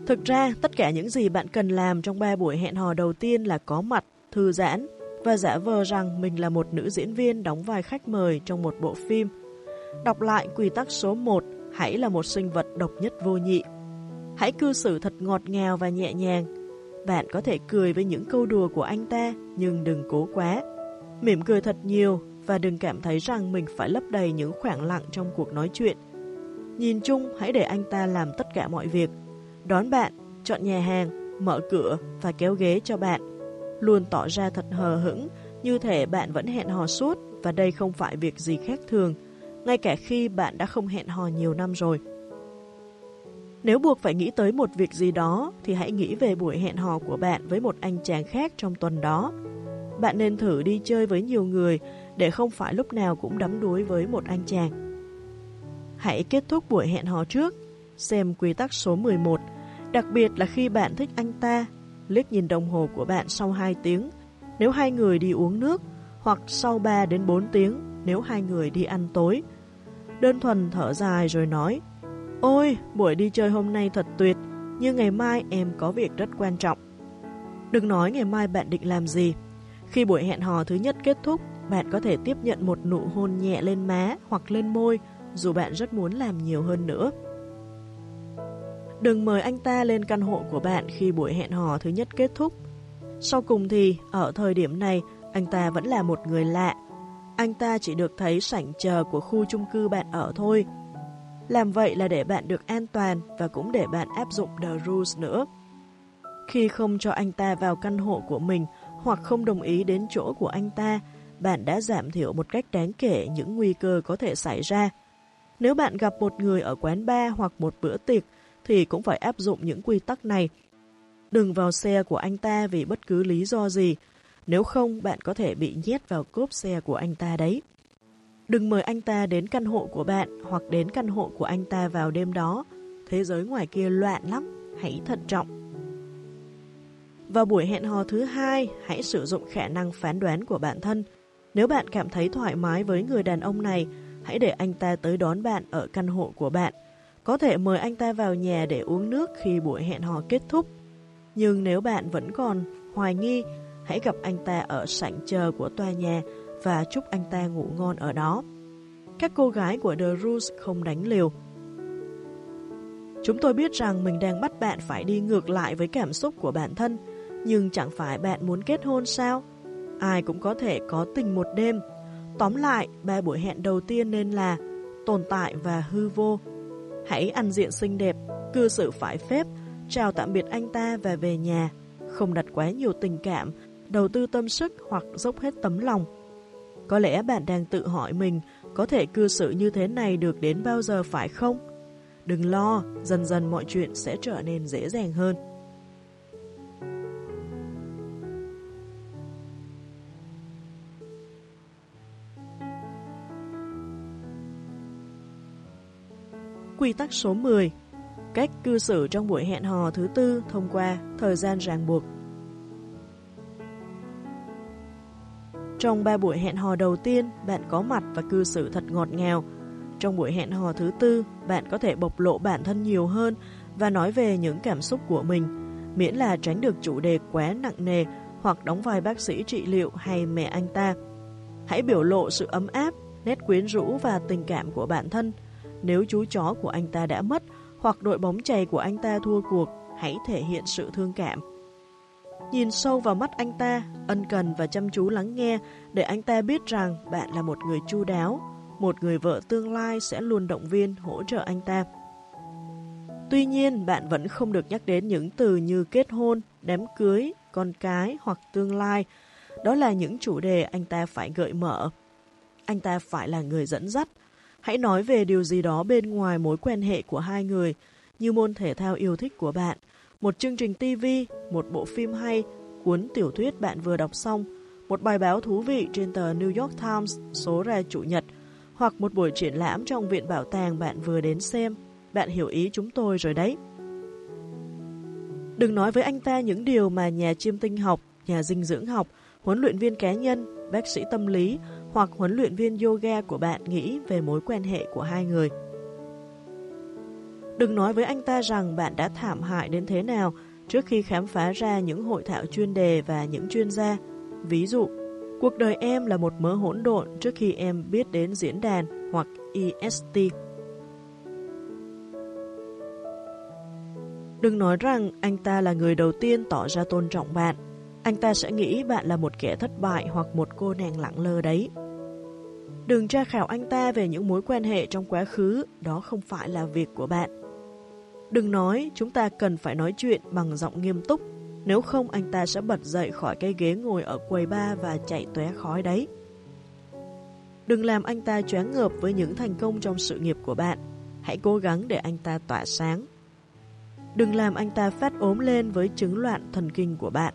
Thực ra, tất cả những gì bạn cần làm trong ba buổi hẹn hò đầu tiên là có mặt, thư giãn và giả vờ rằng mình là một nữ diễn viên đóng vai khách mời trong một bộ phim. Đọc lại quy tắc số 1, hãy là một sinh vật độc nhất vô nhị. Hãy cư xử thật ngọt ngào và nhẹ nhàng. Bạn có thể cười với những câu đùa của anh ta, nhưng đừng cố quá. Mỉm cười thật nhiều và đừng cảm thấy rằng mình phải lấp đầy những khoảng lặng trong cuộc nói chuyện. Nhìn chung, hãy để anh ta làm tất cả mọi việc. Đón bạn, chọn nhà hàng, mở cửa và kéo ghế cho bạn. Luôn tỏ ra thật hờ hững, như thể bạn vẫn hẹn hò suốt và đây không phải việc gì khác thường, ngay cả khi bạn đã không hẹn hò nhiều năm rồi. Nếu buộc phải nghĩ tới một việc gì đó, thì hãy nghĩ về buổi hẹn hò của bạn với một anh chàng khác trong tuần đó. Bạn nên thử đi chơi với nhiều người để không phải lúc nào cũng đắm đuối với một anh chàng. Hãy kết thúc buổi hẹn hò trước, xem quy tắc số 11, đặc biệt là khi bạn thích anh ta, liếc nhìn đồng hồ của bạn sau 2 tiếng, nếu hai người đi uống nước, hoặc sau 3 đến 4 tiếng nếu hai người đi ăn tối. Đơn thuần thở dài rồi nói, Ôi, buổi đi chơi hôm nay thật tuyệt, nhưng ngày mai em có việc rất quan trọng. Đừng nói ngày mai bạn định làm gì. Khi buổi hẹn hò thứ nhất kết thúc, bạn có thể tiếp nhận một nụ hôn nhẹ lên má hoặc lên môi, dù bạn rất muốn làm nhiều hơn nữa. Đừng mời anh ta lên căn hộ của bạn khi buổi hẹn hò thứ nhất kết thúc. Sau cùng thì, ở thời điểm này, anh ta vẫn là một người lạ. Anh ta chỉ được thấy sảnh chờ của khu chung cư bạn ở thôi, làm vậy là để bạn được an toàn và cũng để bạn áp dụng The Rules nữa. Khi không cho anh ta vào căn hộ của mình hoặc không đồng ý đến chỗ của anh ta, bạn đã giảm thiểu một cách đáng kể những nguy cơ có thể xảy ra. Nếu bạn gặp một người ở quán bar hoặc một bữa tiệc, thì cũng phải áp dụng những quy tắc này. Đừng vào xe của anh ta vì bất cứ lý do gì, nếu không bạn có thể bị nhét vào cốp xe của anh ta đấy. Đừng mời anh ta đến căn hộ của bạn hoặc đến căn hộ của anh ta vào đêm đó. Thế giới ngoài kia loạn lắm, hãy thận trọng. Vào buổi hẹn hò thứ hai, hãy sử dụng khả năng phán đoán của bản thân. Nếu bạn cảm thấy thoải mái với người đàn ông này, hãy để anh ta tới đón bạn ở căn hộ của bạn. Có thể mời anh ta vào nhà để uống nước khi buổi hẹn hò kết thúc. Nhưng nếu bạn vẫn còn hoài nghi, hãy gặp anh ta ở sảnh chờ của tòa nhà và chúc anh ta ngủ ngon ở đó. Các cô gái của The Rules không đánh liều. Chúng tôi biết rằng mình đang bắt bạn phải đi ngược lại với cảm xúc của bản thân, nhưng chẳng phải bạn muốn kết hôn sao? Ai cũng có thể có tình một đêm. Tóm lại, ba buổi hẹn đầu tiên nên là tồn tại và hư vô. Hãy ăn diện xinh đẹp, cư xử phải phép, chào tạm biệt anh ta và về nhà. Không đặt quá nhiều tình cảm, đầu tư tâm sức hoặc dốc hết tấm lòng. Có lẽ bạn đang tự hỏi mình có thể cư xử như thế này được đến bao giờ phải không? Đừng lo, dần dần mọi chuyện sẽ trở nên dễ dàng hơn. Quy tắc số 10 Cách cư xử trong buổi hẹn hò thứ tư thông qua thời gian ràng buộc Trong ba buổi hẹn hò đầu tiên, bạn có mặt và cư xử thật ngọt ngào. Trong buổi hẹn hò thứ tư, bạn có thể bộc lộ bản thân nhiều hơn và nói về những cảm xúc của mình, miễn là tránh được chủ đề quá nặng nề hoặc đóng vai bác sĩ trị liệu hay mẹ anh ta. Hãy biểu lộ sự ấm áp, nét quyến rũ và tình cảm của bản thân. Nếu chú chó của anh ta đã mất hoặc đội bóng chày của anh ta thua cuộc, hãy thể hiện sự thương cảm. Nhìn sâu vào mắt anh ta, ân cần và chăm chú lắng nghe để anh ta biết rằng bạn là một người chu đáo, một người vợ tương lai sẽ luôn động viên, hỗ trợ anh ta. Tuy nhiên, bạn vẫn không được nhắc đến những từ như kết hôn, đám cưới, con cái hoặc tương lai. Đó là những chủ đề anh ta phải gợi mở. Anh ta phải là người dẫn dắt. Hãy nói về điều gì đó bên ngoài mối quan hệ của hai người, như môn thể thao yêu thích của bạn, một chương trình TV, một bộ phim hay, cuốn tiểu thuyết bạn vừa đọc xong, một bài báo thú vị trên tờ New York Times số ra chủ nhật, hoặc một buổi triển lãm trong viện bảo tàng bạn vừa đến xem. Bạn hiểu ý chúng tôi rồi đấy. Đừng nói với anh ta những điều mà nhà chiêm tinh học, nhà dinh dưỡng học huấn luyện viên cá nhân, bác sĩ tâm lý hoặc huấn luyện viên yoga của bạn nghĩ về mối quan hệ của hai người. Đừng nói với anh ta rằng bạn đã thảm hại đến thế nào trước khi khám phá ra những hội thảo chuyên đề và những chuyên gia. Ví dụ, cuộc đời em là một mớ hỗn độn trước khi em biết đến diễn đàn hoặc EST. Đừng nói rằng anh ta là người đầu tiên tỏ ra tôn trọng bạn. Anh ta sẽ nghĩ bạn là một kẻ thất bại hoặc một cô nàng lặng lơ đấy. Đừng tra khảo anh ta về những mối quan hệ trong quá khứ, đó không phải là việc của bạn. Đừng nói chúng ta cần phải nói chuyện bằng giọng nghiêm túc, nếu không anh ta sẽ bật dậy khỏi cái ghế ngồi ở quầy ba và chạy tóe khói đấy. Đừng làm anh ta choáng ngợp với những thành công trong sự nghiệp của bạn. Hãy cố gắng để anh ta tỏa sáng. Đừng làm anh ta phát ốm lên với chứng loạn thần kinh của bạn.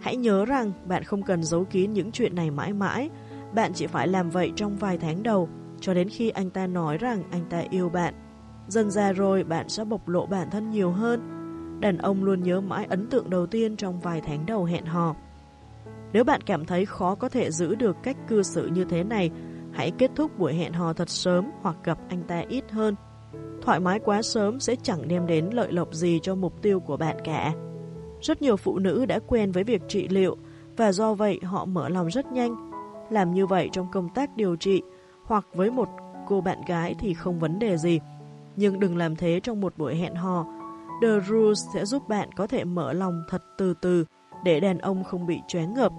Hãy nhớ rằng bạn không cần giấu kín những chuyện này mãi mãi, bạn chỉ phải làm vậy trong vài tháng đầu, cho đến khi anh ta nói rằng anh ta yêu bạn. Dần ra rồi bạn sẽ bộc lộ bản thân nhiều hơn. Đàn ông luôn nhớ mãi ấn tượng đầu tiên trong vài tháng đầu hẹn hò. Nếu bạn cảm thấy khó có thể giữ được cách cư xử như thế này, hãy kết thúc buổi hẹn hò thật sớm hoặc gặp anh ta ít hơn. Thoải mái quá sớm sẽ chẳng đem đến lợi lộc gì cho mục tiêu của bạn cả. Rất nhiều phụ nữ đã quen với việc trị liệu và do vậy họ mở lòng rất nhanh. Làm như vậy trong công tác điều trị hoặc với một cô bạn gái thì không vấn đề gì. Nhưng đừng làm thế trong một buổi hẹn hò. The Rules sẽ giúp bạn có thể mở lòng thật từ từ để đàn ông không bị choáng ngợp.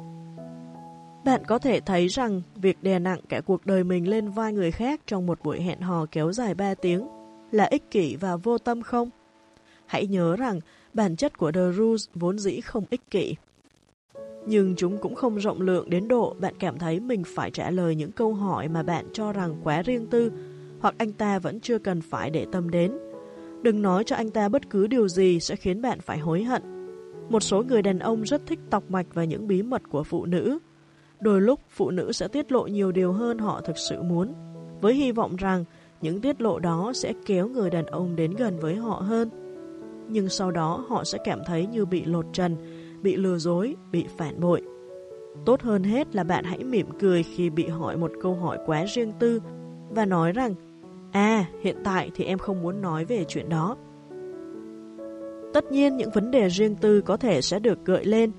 Bạn có thể thấy rằng việc đè nặng cả cuộc đời mình lên vai người khác trong một buổi hẹn hò kéo dài 3 tiếng là ích kỷ và vô tâm không? Hãy nhớ rằng bản chất của The Rules vốn dĩ không ích kỷ. Nhưng chúng cũng không rộng lượng đến độ bạn cảm thấy mình phải trả lời những câu hỏi mà bạn cho rằng quá riêng tư, hoặc anh ta vẫn chưa cần phải để tâm đến. Đừng nói cho anh ta bất cứ điều gì sẽ khiến bạn phải hối hận. Một số người đàn ông rất thích tọc mạch và những bí mật của phụ nữ. Đôi lúc phụ nữ sẽ tiết lộ nhiều điều hơn họ thực sự muốn, với hy vọng rằng những tiết lộ đó sẽ kéo người đàn ông đến gần với họ hơn nhưng sau đó họ sẽ cảm thấy như bị lột trần, bị lừa dối, bị phản bội. Tốt hơn hết là bạn hãy mỉm cười khi bị hỏi một câu hỏi quá riêng tư và nói rằng À, hiện tại thì em không muốn nói về chuyện đó. Tất nhiên những vấn đề riêng tư có thể sẽ được gợi lên.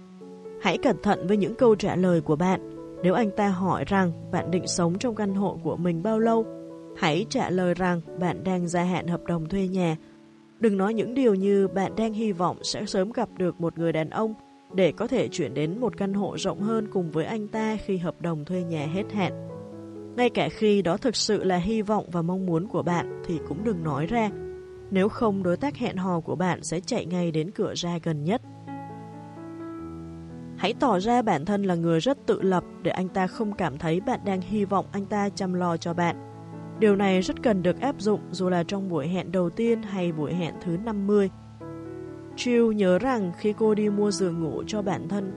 Hãy cẩn thận với những câu trả lời của bạn. Nếu anh ta hỏi rằng bạn định sống trong căn hộ của mình bao lâu, hãy trả lời rằng bạn đang gia hạn hợp đồng thuê nhà Đừng nói những điều như bạn đang hy vọng sẽ sớm gặp được một người đàn ông để có thể chuyển đến một căn hộ rộng hơn cùng với anh ta khi hợp đồng thuê nhà hết hạn. Ngay cả khi đó thực sự là hy vọng và mong muốn của bạn thì cũng đừng nói ra. Nếu không đối tác hẹn hò của bạn sẽ chạy ngay đến cửa ra gần nhất. Hãy tỏ ra bản thân là người rất tự lập để anh ta không cảm thấy bạn đang hy vọng anh ta chăm lo cho bạn. Điều này rất cần được áp dụng dù là trong buổi hẹn đầu tiên hay buổi hẹn thứ 50. Jill nhớ rằng khi cô đi mua giường ngủ cho bản thân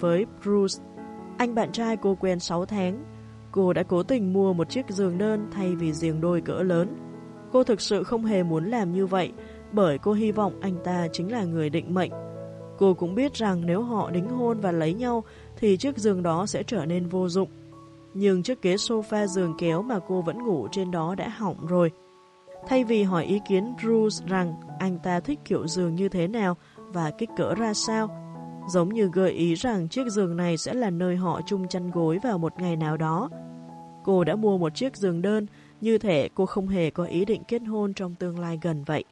với Bruce, anh bạn trai cô quen 6 tháng, cô đã cố tình mua một chiếc giường đơn thay vì giường đôi cỡ lớn. Cô thực sự không hề muốn làm như vậy bởi cô hy vọng anh ta chính là người định mệnh. Cô cũng biết rằng nếu họ đính hôn và lấy nhau thì chiếc giường đó sẽ trở nên vô dụng nhưng chiếc ghế sofa giường kéo mà cô vẫn ngủ trên đó đã hỏng rồi. Thay vì hỏi ý kiến Bruce rằng anh ta thích kiểu giường như thế nào và kích cỡ ra sao, giống như gợi ý rằng chiếc giường này sẽ là nơi họ chung chăn gối vào một ngày nào đó. Cô đã mua một chiếc giường đơn, như thể cô không hề có ý định kết hôn trong tương lai gần vậy.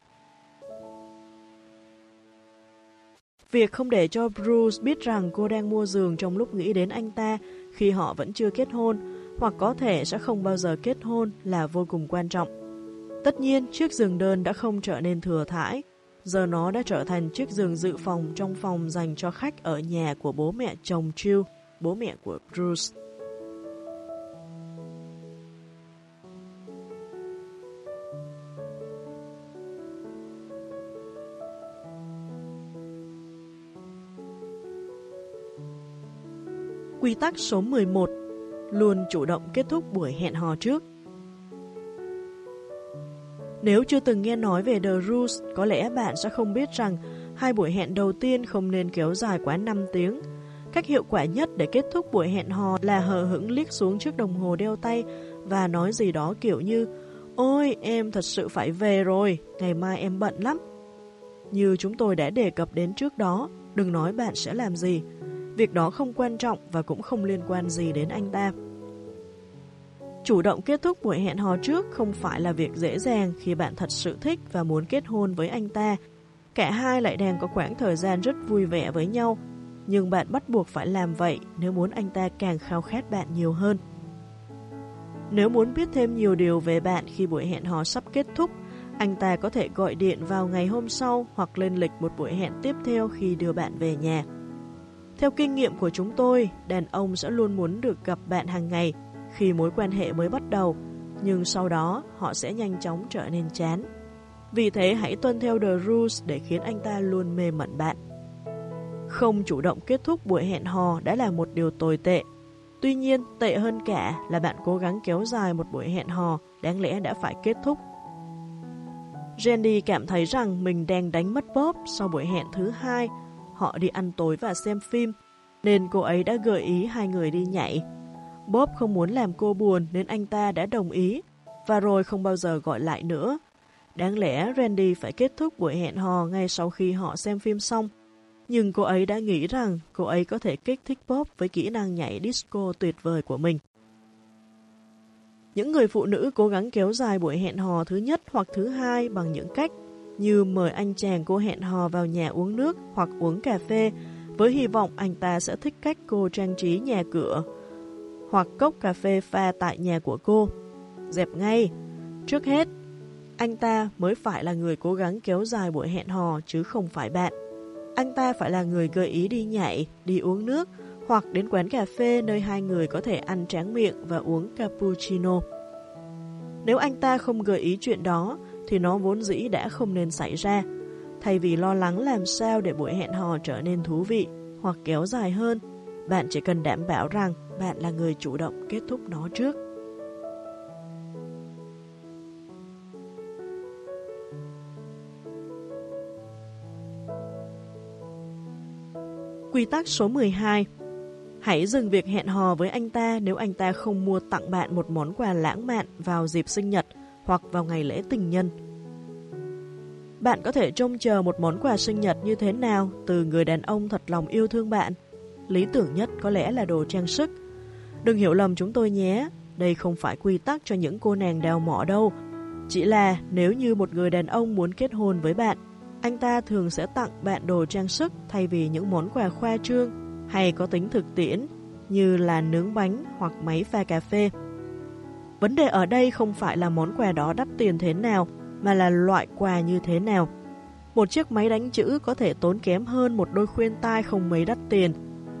Việc không để cho Bruce biết rằng cô đang mua giường trong lúc nghĩ đến anh ta khi họ vẫn chưa kết hôn hoặc có thể sẽ không bao giờ kết hôn là vô cùng quan trọng. Tất nhiên, chiếc giường đơn đã không trở nên thừa thải, giờ nó đã trở thành chiếc giường dự phòng trong phòng dành cho khách ở nhà của bố mẹ chồng Jill, bố mẹ của Bruce. Quy tắc số 11 Luôn chủ động kết thúc buổi hẹn hò trước nếu chưa từng nghe nói về The Rules, có lẽ bạn sẽ không biết rằng hai buổi hẹn đầu tiên không nên kéo dài quá 5 tiếng. Cách hiệu quả nhất để kết thúc buổi hẹn hò là hờ hững liếc xuống chiếc đồng hồ đeo tay và nói gì đó kiểu như Ôi, em thật sự phải về rồi, ngày mai em bận lắm. Như chúng tôi đã đề cập đến trước đó, đừng nói bạn sẽ làm gì. Việc đó không quan trọng và cũng không liên quan gì đến anh ta. Chủ động kết thúc buổi hẹn hò trước không phải là việc dễ dàng khi bạn thật sự thích và muốn kết hôn với anh ta. Cả hai lại đang có khoảng thời gian rất vui vẻ với nhau, nhưng bạn bắt buộc phải làm vậy nếu muốn anh ta càng khao khát bạn nhiều hơn. Nếu muốn biết thêm nhiều điều về bạn khi buổi hẹn hò sắp kết thúc, anh ta có thể gọi điện vào ngày hôm sau hoặc lên lịch một buổi hẹn tiếp theo khi đưa bạn về nhà. Theo kinh nghiệm của chúng tôi, đàn ông sẽ luôn muốn được gặp bạn hàng ngày khi mối quan hệ mới bắt đầu, nhưng sau đó họ sẽ nhanh chóng trở nên chán. Vì thế hãy tuân theo The Rules để khiến anh ta luôn mê mẩn bạn. Không chủ động kết thúc buổi hẹn hò đã là một điều tồi tệ. Tuy nhiên, tệ hơn cả là bạn cố gắng kéo dài một buổi hẹn hò đáng lẽ đã phải kết thúc. Jenny cảm thấy rằng mình đang đánh mất Bob sau buổi hẹn thứ hai. Họ đi ăn tối và xem phim, nên cô ấy đã gợi ý hai người đi nhảy. Bob không muốn làm cô buồn nên anh ta đã đồng ý, và rồi không bao giờ gọi lại nữa. Đáng lẽ Randy phải kết thúc buổi hẹn hò ngay sau khi họ xem phim xong, nhưng cô ấy đã nghĩ rằng cô ấy có thể kích thích Bob với kỹ năng nhảy disco tuyệt vời của mình. Những người phụ nữ cố gắng kéo dài buổi hẹn hò thứ nhất hoặc thứ hai bằng những cách như mời anh chàng cô hẹn hò vào nhà uống nước hoặc uống cà phê với hy vọng anh ta sẽ thích cách cô trang trí nhà cửa hoặc cốc cà phê pha tại nhà của cô. Dẹp ngay. Trước hết, anh ta mới phải là người cố gắng kéo dài buổi hẹn hò chứ không phải bạn. Anh ta phải là người gợi ý đi nhảy, đi uống nước hoặc đến quán cà phê nơi hai người có thể ăn tráng miệng và uống cappuccino. Nếu anh ta không gợi ý chuyện đó thì nó vốn dĩ đã không nên xảy ra. Thay vì lo lắng làm sao để buổi hẹn hò trở nên thú vị hoặc kéo dài hơn, bạn chỉ cần đảm bảo rằng bạn là người chủ động kết thúc nó trước. Quy tắc số 12 Hãy dừng việc hẹn hò với anh ta nếu anh ta không mua tặng bạn một món quà lãng mạn vào dịp sinh nhật hoặc vào ngày lễ tình nhân. Bạn có thể trông chờ một món quà sinh nhật như thế nào từ người đàn ông thật lòng yêu thương bạn. Lý tưởng nhất có lẽ là đồ trang sức. Đừng hiểu lầm chúng tôi nhé, đây không phải quy tắc cho những cô nàng đào mỏ đâu. Chỉ là nếu như một người đàn ông muốn kết hôn với bạn, anh ta thường sẽ tặng bạn đồ trang sức thay vì những món quà khoa trương hay có tính thực tiễn như là nướng bánh hoặc máy pha cà phê. Vấn đề ở đây không phải là món quà đó đắt tiền thế nào, mà là loại quà như thế nào. Một chiếc máy đánh chữ có thể tốn kém hơn một đôi khuyên tai không mấy đắt tiền,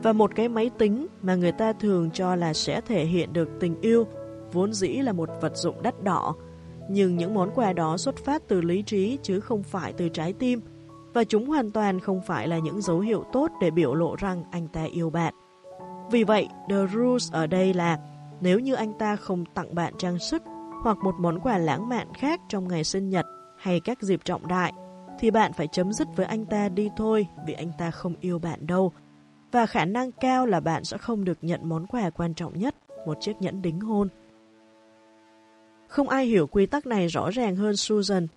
và một cái máy tính mà người ta thường cho là sẽ thể hiện được tình yêu, vốn dĩ là một vật dụng đắt đỏ. Nhưng những món quà đó xuất phát từ lý trí chứ không phải từ trái tim, và chúng hoàn toàn không phải là những dấu hiệu tốt để biểu lộ rằng anh ta yêu bạn. Vì vậy, the rules ở đây là nếu như anh ta không tặng bạn trang sức hoặc một món quà lãng mạn khác trong ngày sinh nhật hay các dịp trọng đại, thì bạn phải chấm dứt với anh ta đi thôi vì anh ta không yêu bạn đâu. Và khả năng cao là bạn sẽ không được nhận món quà quan trọng nhất, một chiếc nhẫn đính hôn. Không ai hiểu quy tắc này rõ ràng hơn Susan.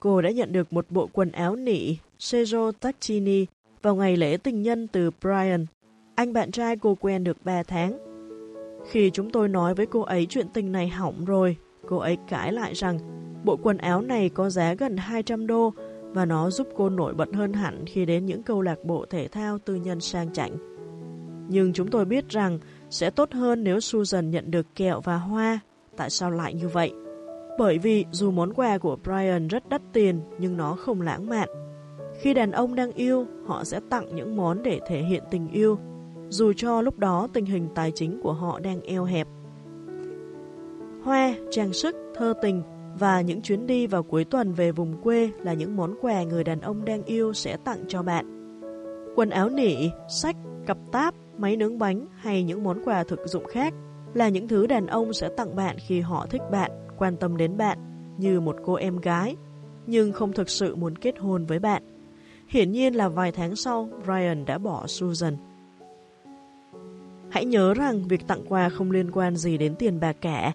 Cô đã nhận được một bộ quần áo nỉ Sergio Tacchini vào ngày lễ tình nhân từ Brian, anh bạn trai cô quen được 3 tháng. Khi chúng tôi nói với cô ấy chuyện tình này hỏng rồi, cô ấy cãi lại rằng bộ quần áo này có giá gần 200 đô và nó giúp cô nổi bật hơn hẳn khi đến những câu lạc bộ thể thao tư nhân sang chảnh. Nhưng chúng tôi biết rằng sẽ tốt hơn nếu Susan nhận được kẹo và hoa. Tại sao lại như vậy? Bởi vì dù món quà của Brian rất đắt tiền nhưng nó không lãng mạn. Khi đàn ông đang yêu, họ sẽ tặng những món để thể hiện tình yêu, dù cho lúc đó tình hình tài chính của họ đang eo hẹp. Hoa, trang sức, thơ tình và những chuyến đi vào cuối tuần về vùng quê là những món quà người đàn ông đang yêu sẽ tặng cho bạn. Quần áo nỉ, sách, cặp táp, máy nướng bánh hay những món quà thực dụng khác là những thứ đàn ông sẽ tặng bạn khi họ thích bạn, quan tâm đến bạn như một cô em gái, nhưng không thực sự muốn kết hôn với bạn. Hiển nhiên là vài tháng sau, Ryan đã bỏ Susan. Hãy nhớ rằng việc tặng quà không liên quan gì đến tiền bạc cả.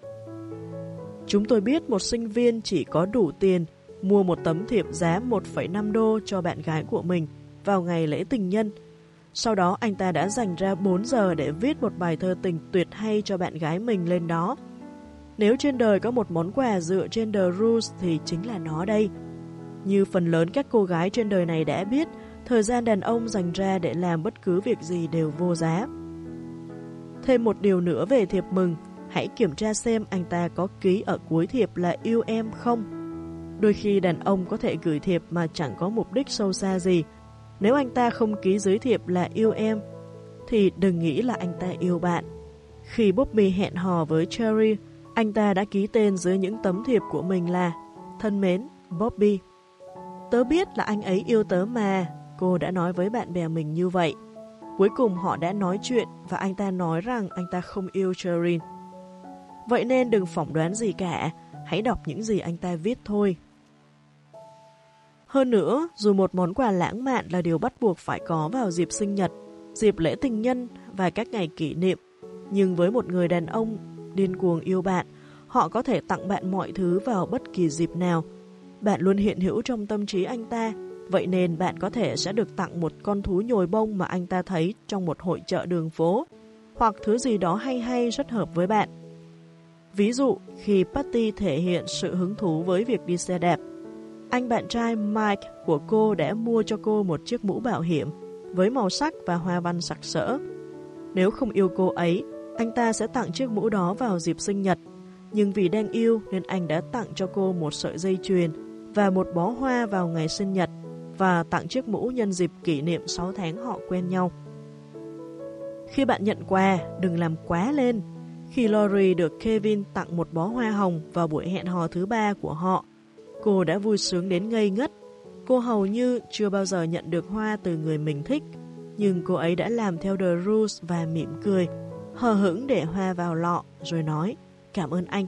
Chúng tôi biết một sinh viên chỉ có đủ tiền mua một tấm thiệp giá 1,5 đô cho bạn gái của mình vào ngày lễ tình nhân. Sau đó anh ta đã dành ra 4 giờ để viết một bài thơ tình tuyệt hay cho bạn gái mình lên đó. Nếu trên đời có một món quà dựa trên The Rules thì chính là nó đây. Như phần lớn các cô gái trên đời này đã biết, thời gian đàn ông dành ra để làm bất cứ việc gì đều vô giá. Thêm một điều nữa về thiệp mừng, hãy kiểm tra xem anh ta có ký ở cuối thiệp là yêu em không. Đôi khi đàn ông có thể gửi thiệp mà chẳng có mục đích sâu xa gì. Nếu anh ta không ký dưới thiệp là yêu em, thì đừng nghĩ là anh ta yêu bạn. Khi Bobby hẹn hò với Cherry, anh ta đã ký tên dưới những tấm thiệp của mình là Thân mến, Bobby. Tớ biết là anh ấy yêu tớ mà, cô đã nói với bạn bè mình như vậy. Cuối cùng họ đã nói chuyện và anh ta nói rằng anh ta không yêu Cherin. Vậy nên đừng phỏng đoán gì cả, hãy đọc những gì anh ta viết thôi. Hơn nữa, dù một món quà lãng mạn là điều bắt buộc phải có vào dịp sinh nhật, dịp lễ tình nhân và các ngày kỷ niệm, nhưng với một người đàn ông điên cuồng yêu bạn, họ có thể tặng bạn mọi thứ vào bất kỳ dịp nào. Bạn luôn hiện hữu trong tâm trí anh ta, vậy nên bạn có thể sẽ được tặng một con thú nhồi bông mà anh ta thấy trong một hội chợ đường phố, hoặc thứ gì đó hay hay rất hợp với bạn. Ví dụ, khi Patty thể hiện sự hứng thú với việc đi xe đẹp, anh bạn trai Mike của cô đã mua cho cô một chiếc mũ bảo hiểm với màu sắc và hoa văn sặc sỡ. Nếu không yêu cô ấy, anh ta sẽ tặng chiếc mũ đó vào dịp sinh nhật. Nhưng vì đang yêu nên anh đã tặng cho cô một sợi dây chuyền và một bó hoa vào ngày sinh nhật và tặng chiếc mũ nhân dịp kỷ niệm 6 tháng họ quen nhau. Khi bạn nhận quà, đừng làm quá lên. Khi Lori được Kevin tặng một bó hoa hồng vào buổi hẹn hò thứ ba của họ, cô đã vui sướng đến ngây ngất. Cô hầu như chưa bao giờ nhận được hoa từ người mình thích, nhưng cô ấy đã làm theo The Rules và mỉm cười, hờ hững để hoa vào lọ, rồi nói, cảm ơn anh.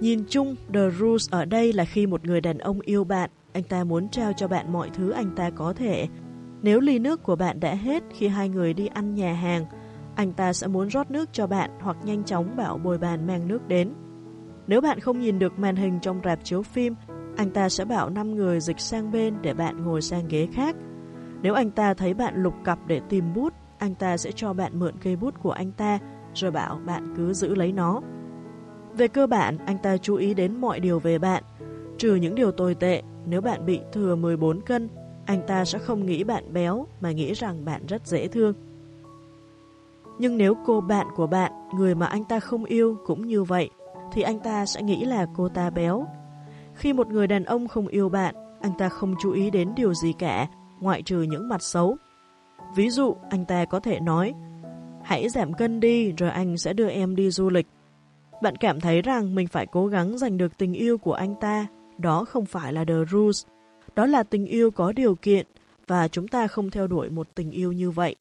Nhìn chung, The Rules ở đây là khi một người đàn ông yêu bạn, anh ta muốn trao cho bạn mọi thứ anh ta có thể. Nếu ly nước của bạn đã hết khi hai người đi ăn nhà hàng, anh ta sẽ muốn rót nước cho bạn hoặc nhanh chóng bảo bồi bàn mang nước đến. Nếu bạn không nhìn được màn hình trong rạp chiếu phim, anh ta sẽ bảo 5 người dịch sang bên để bạn ngồi sang ghế khác. Nếu anh ta thấy bạn lục cặp để tìm bút, anh ta sẽ cho bạn mượn cây bút của anh ta, rồi bảo bạn cứ giữ lấy nó. Về cơ bản, anh ta chú ý đến mọi điều về bạn, trừ những điều tồi tệ. Nếu bạn bị thừa 14 cân, anh ta sẽ không nghĩ bạn béo mà nghĩ rằng bạn rất dễ thương. Nhưng nếu cô bạn của bạn, người mà anh ta không yêu cũng như vậy, thì anh ta sẽ nghĩ là cô ta béo. Khi một người đàn ông không yêu bạn, anh ta không chú ý đến điều gì cả, ngoại trừ những mặt xấu. Ví dụ, anh ta có thể nói, hãy giảm cân đi rồi anh sẽ đưa em đi du lịch. Bạn cảm thấy rằng mình phải cố gắng giành được tình yêu của anh ta, đó không phải là the rules, đó là tình yêu có điều kiện và chúng ta không theo đuổi một tình yêu như vậy.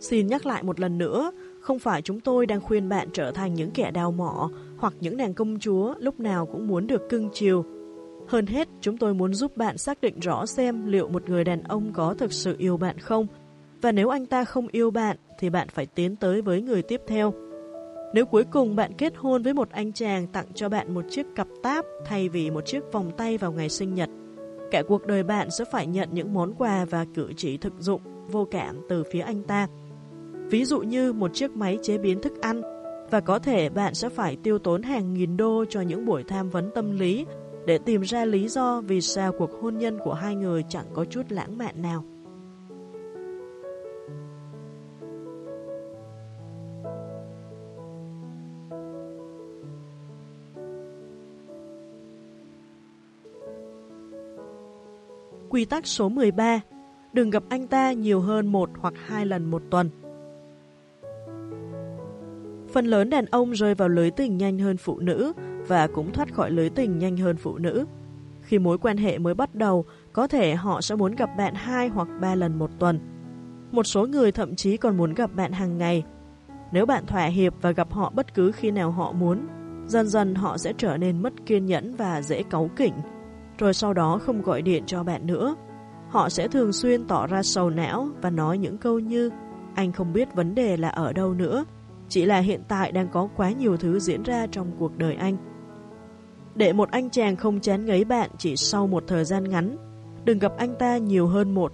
Xin nhắc lại một lần nữa, không phải chúng tôi đang khuyên bạn trở thành những kẻ đào mỏ hoặc những nàng công chúa lúc nào cũng muốn được cưng chiều. Hơn hết, chúng tôi muốn giúp bạn xác định rõ xem liệu một người đàn ông có thực sự yêu bạn không. Và nếu anh ta không yêu bạn, thì bạn phải tiến tới với người tiếp theo. Nếu cuối cùng bạn kết hôn với một anh chàng tặng cho bạn một chiếc cặp táp thay vì một chiếc vòng tay vào ngày sinh nhật, cả cuộc đời bạn sẽ phải nhận những món quà và cử chỉ thực dụng, vô cảm từ phía anh ta ví dụ như một chiếc máy chế biến thức ăn, và có thể bạn sẽ phải tiêu tốn hàng nghìn đô cho những buổi tham vấn tâm lý để tìm ra lý do vì sao cuộc hôn nhân của hai người chẳng có chút lãng mạn nào. Quy tắc số 13 Đừng gặp anh ta nhiều hơn một hoặc hai lần một tuần. Phần lớn đàn ông rơi vào lưới tình nhanh hơn phụ nữ và cũng thoát khỏi lưới tình nhanh hơn phụ nữ. Khi mối quan hệ mới bắt đầu, có thể họ sẽ muốn gặp bạn hai hoặc ba lần một tuần. Một số người thậm chí còn muốn gặp bạn hàng ngày. Nếu bạn thỏa hiệp và gặp họ bất cứ khi nào họ muốn, dần dần họ sẽ trở nên mất kiên nhẫn và dễ cáu kỉnh, rồi sau đó không gọi điện cho bạn nữa. Họ sẽ thường xuyên tỏ ra sầu não và nói những câu như anh không biết vấn đề là ở đâu nữa, chỉ là hiện tại đang có quá nhiều thứ diễn ra trong cuộc đời anh. Để một anh chàng không chán ngấy bạn chỉ sau một thời gian ngắn, đừng gặp anh ta nhiều hơn một